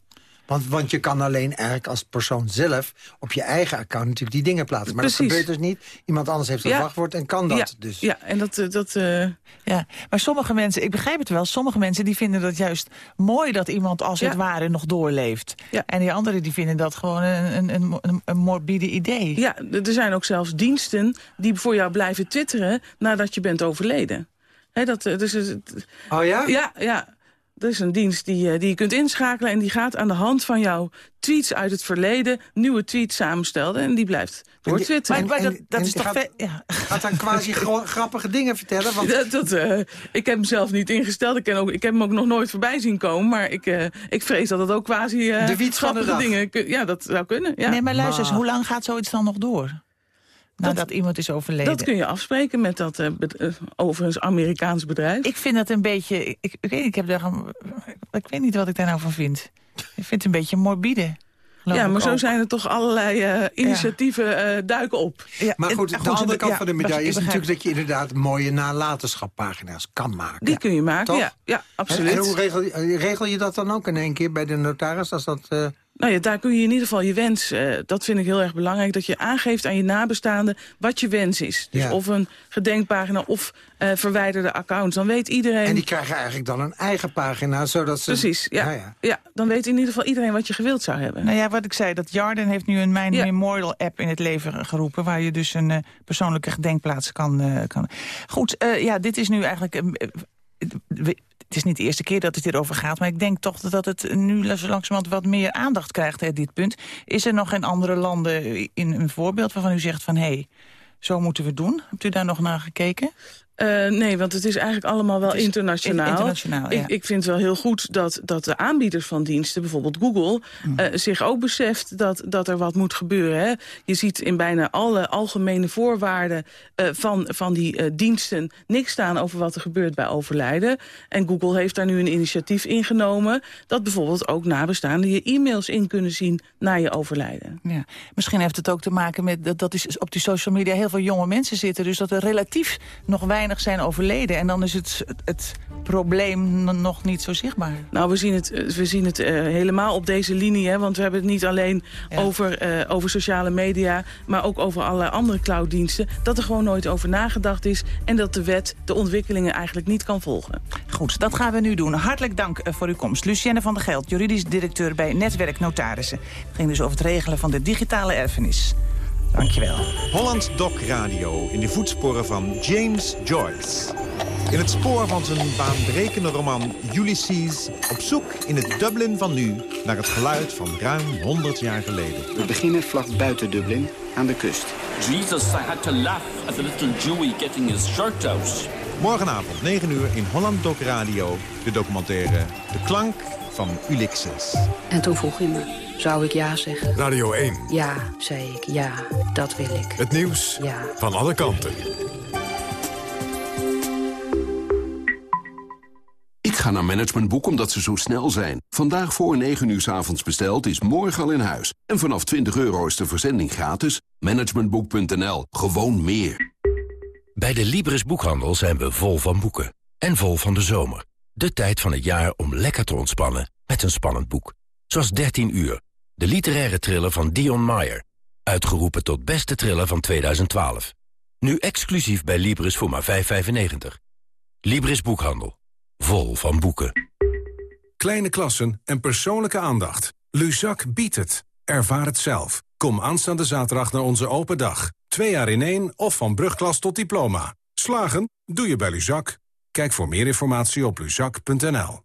want, want je kan alleen eigenlijk als persoon zelf op je eigen account natuurlijk die dingen plaatsen. Maar Precies. dat gebeurt dus niet. Iemand anders heeft het Ja. wachtwoord en kan dat ja, dus. Ja, en dat... eh, dat eh, Ja, maar sommige mensen, ik begrijp het wel, sommige mensen die vinden dat juist mooi dat iemand als het ware nog doorleeft. Ja. En die anderen die vinden dat gewoon een, een, een, een, een morbide idee. Ja, er zijn ook zelfs diensten die voor jou blijven twitteren nadat je bent overleden. Hè, dat, eh, dus, het- Oh ja? Ja, ja. Er is een dienst die, eh, die je kunt inschakelen... en die gaat aan de hand van jouw tweets uit het verleden... nieuwe tweets samenstellen en die blijft door twitteren. Maar, maar dat, dat en is toch... gaat- ja. Gaat dan quasi grappige dingen vertellen? Want Dat, dat, eh, ik heb hem zelf niet ingesteld. Ik, ken ook, ik heb hem ook nog nooit voorbij zien komen. Maar ik, eh, ik vrees dat het ook quasi eh De wiet van de grappige dingen... Ja, dat zou kunnen. Ja. Nee, maar luister eens, Maar- hoe lang gaat zoiets dan nog door? Nadat iemand is overleden. dat kun je afspreken met dat eh, bed- eh, overigens Amerikaans bedrijf. Ik vind dat een beetje... Ik, ik, weet, niet, ik, heb daar, een- ik weet niet wat ik daar nou van vind. Ik vind het een beetje morbide. Ja, maar zo zijn er toch allerlei eh, initiatieven eh, duiken op. Ja, maar en- goed, de goed, andere kant ja, van de medaille is natuurlijk dat je inderdaad mooie nalatenschap-pagina's kan maken. Die kun je maken, Toch? ja, ja, absoluut. en hoe regel, je- regel je dat dan ook in één keer bij de notaris? Als dat, eh, Nou ja, daar kun je in ieder geval je wens, eh, dat vind ik heel erg belangrijk... dat je aangeeft aan je nabestaanden wat je wens is. Dus Ja. of een gedenkpagina of eh, verwijderde accounts. Dan weet iedereen... en die krijgen eigenlijk dan een eigen pagina, zodat ze... Precies, ja, Nou ja. Dan weet in ieder geval iedereen wat je gewild zou hebben. Nou ja, wat ik zei, dat Jarden heeft nu een Mijn Ja. Memorial app in het leven geroepen... waar je dus een eh, persoonlijke gedenkplaats kan... eh, kan. Goed, eh, ja, dit is nu eigenlijk... we- het is niet de eerste keer dat het hierover gaat... maar ik denk toch dat het nu zo langzamerhand wat meer aandacht krijgt, hè, dit punt. Is er nog in andere landen in een voorbeeld waarvan u zegt van... hé, hey, zo moeten we doen? Hebt u daar nog naar gekeken? Eh, nee, want het is eigenlijk allemaal wel Het internationaal. internationaal, ja. ik, ik vind wel heel goed dat, dat de aanbieders van diensten, bijvoorbeeld Google... Mm. eh, zich ook beseft dat, dat er wat moet gebeuren. Hè. Je ziet in bijna alle algemene voorwaarden eh, van, van die diensten... niks staan over wat er gebeurt bij overlijden. En Google heeft daar nu een initiatief ingenomen... dat bijvoorbeeld ook nabestaanden je e-mails in kunnen zien na je overlijden. Ja. Misschien heeft het ook te maken met dat, dat is op die social media heel veel jonge mensen zitten. Dus dat er relatief nog weinig zijn overleden. En dan is het, het probleem nog niet zo zichtbaar. Nou, we zien het, eh, we zien het eh, helemaal op deze linie. Hè, want we hebben het niet alleen over, eh, over sociale media... maar ook over allerlei andere clouddiensten. Dat er gewoon nooit over nagedacht is... en dat de wet de ontwikkelingen eigenlijk niet kan volgen. Goed, dat gaan we nu doen. Hartelijk dank voor uw komst. Lucienne van der Geld, juridisch directeur bij Netwerk Notarissen. Het ging dus over het regelen van de digitale erfenis. Dankjewel. Holland Doc Radio in de voetsporen van James Joyce. In het spoor van zijn baanbrekende roman Ulysses... op zoek in het Dublin van nu naar het geluid van ruim 100 jaar geleden. We beginnen vlak buiten Dublin, aan de kust. Jesus, I had to laugh at the little Jewy getting his shirt out. Morgenavond 9 uur in Holland Doc Radio... de documentaire De Klank van Ulysses. En toen vroeg hij me, zou ik ja zeggen? Radio 1. Ja, zei ik, ja, dat wil ik. Het nieuws Ja. van alle kanten. Ik ga naar Managementboek omdat ze zo snel zijn. Vandaag voor 9 uur 's avonds besteld is morgen al in huis. En vanaf 20 euro is de verzending gratis. Managementboek.nl. Gewoon meer. Bij de Libris Boekhandel zijn we vol van boeken. En vol van de zomer. De tijd van het jaar om lekker te ontspannen met een spannend boek. Zoals 13 uur. De literaire thriller van Dion Meyer. Uitgeroepen tot beste thriller van 2012. Nu exclusief bij Libris voor maar 5,95. Libris Boekhandel. Vol van boeken. Kleine klassen en persoonlijke aandacht. Luzak biedt het. Ervaar het zelf. Kom aanstaande zaterdag naar onze open dag. Twee jaar in één of van brugklas tot diploma. Slagen? Doe je bij Luzak. Kijk voor meer informatie op luzak.nl.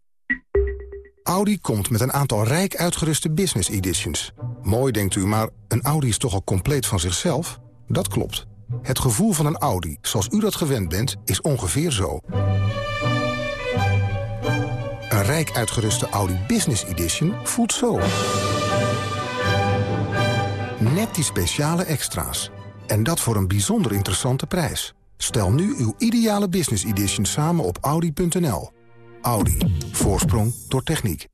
Audi komt met een aantal rijk uitgeruste business editions. Mooi denkt u, maar een Audi is toch al compleet van zichzelf? Dat klopt. Het gevoel van een Audi, zoals u dat gewend bent, is ongeveer zo. Een rijk uitgeruste Audi Business Edition voelt zo. Net die speciale extra's. En dat voor een bijzonder interessante prijs. Stel nu uw ideale Business Edition samen op Audi.nl. Audi. Voorsprong door techniek.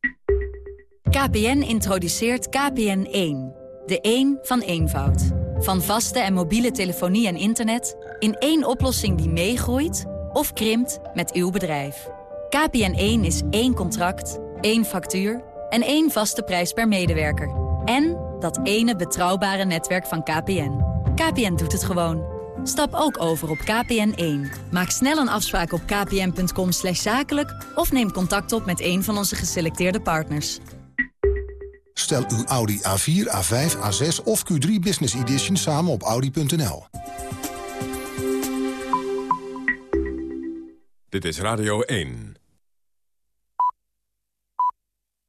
KPN introduceert KPN 1. De 1 van eenvoud. Van vaste en mobiele telefonie en internet... in één oplossing die meegroeit of krimpt met uw bedrijf. KPN1 is één contract, één factuur en één vaste prijs per medewerker. En dat ene betrouwbare netwerk van KPN. KPN doet het gewoon. Stap ook over op KPN1. Maak snel een afspraak op kpn.com zakelijk... of neem contact op met een van onze geselecteerde partners. Stel uw Audi A4, A5, A6 of Q3 Business Edition samen op audi.nl. Dit is Radio 1.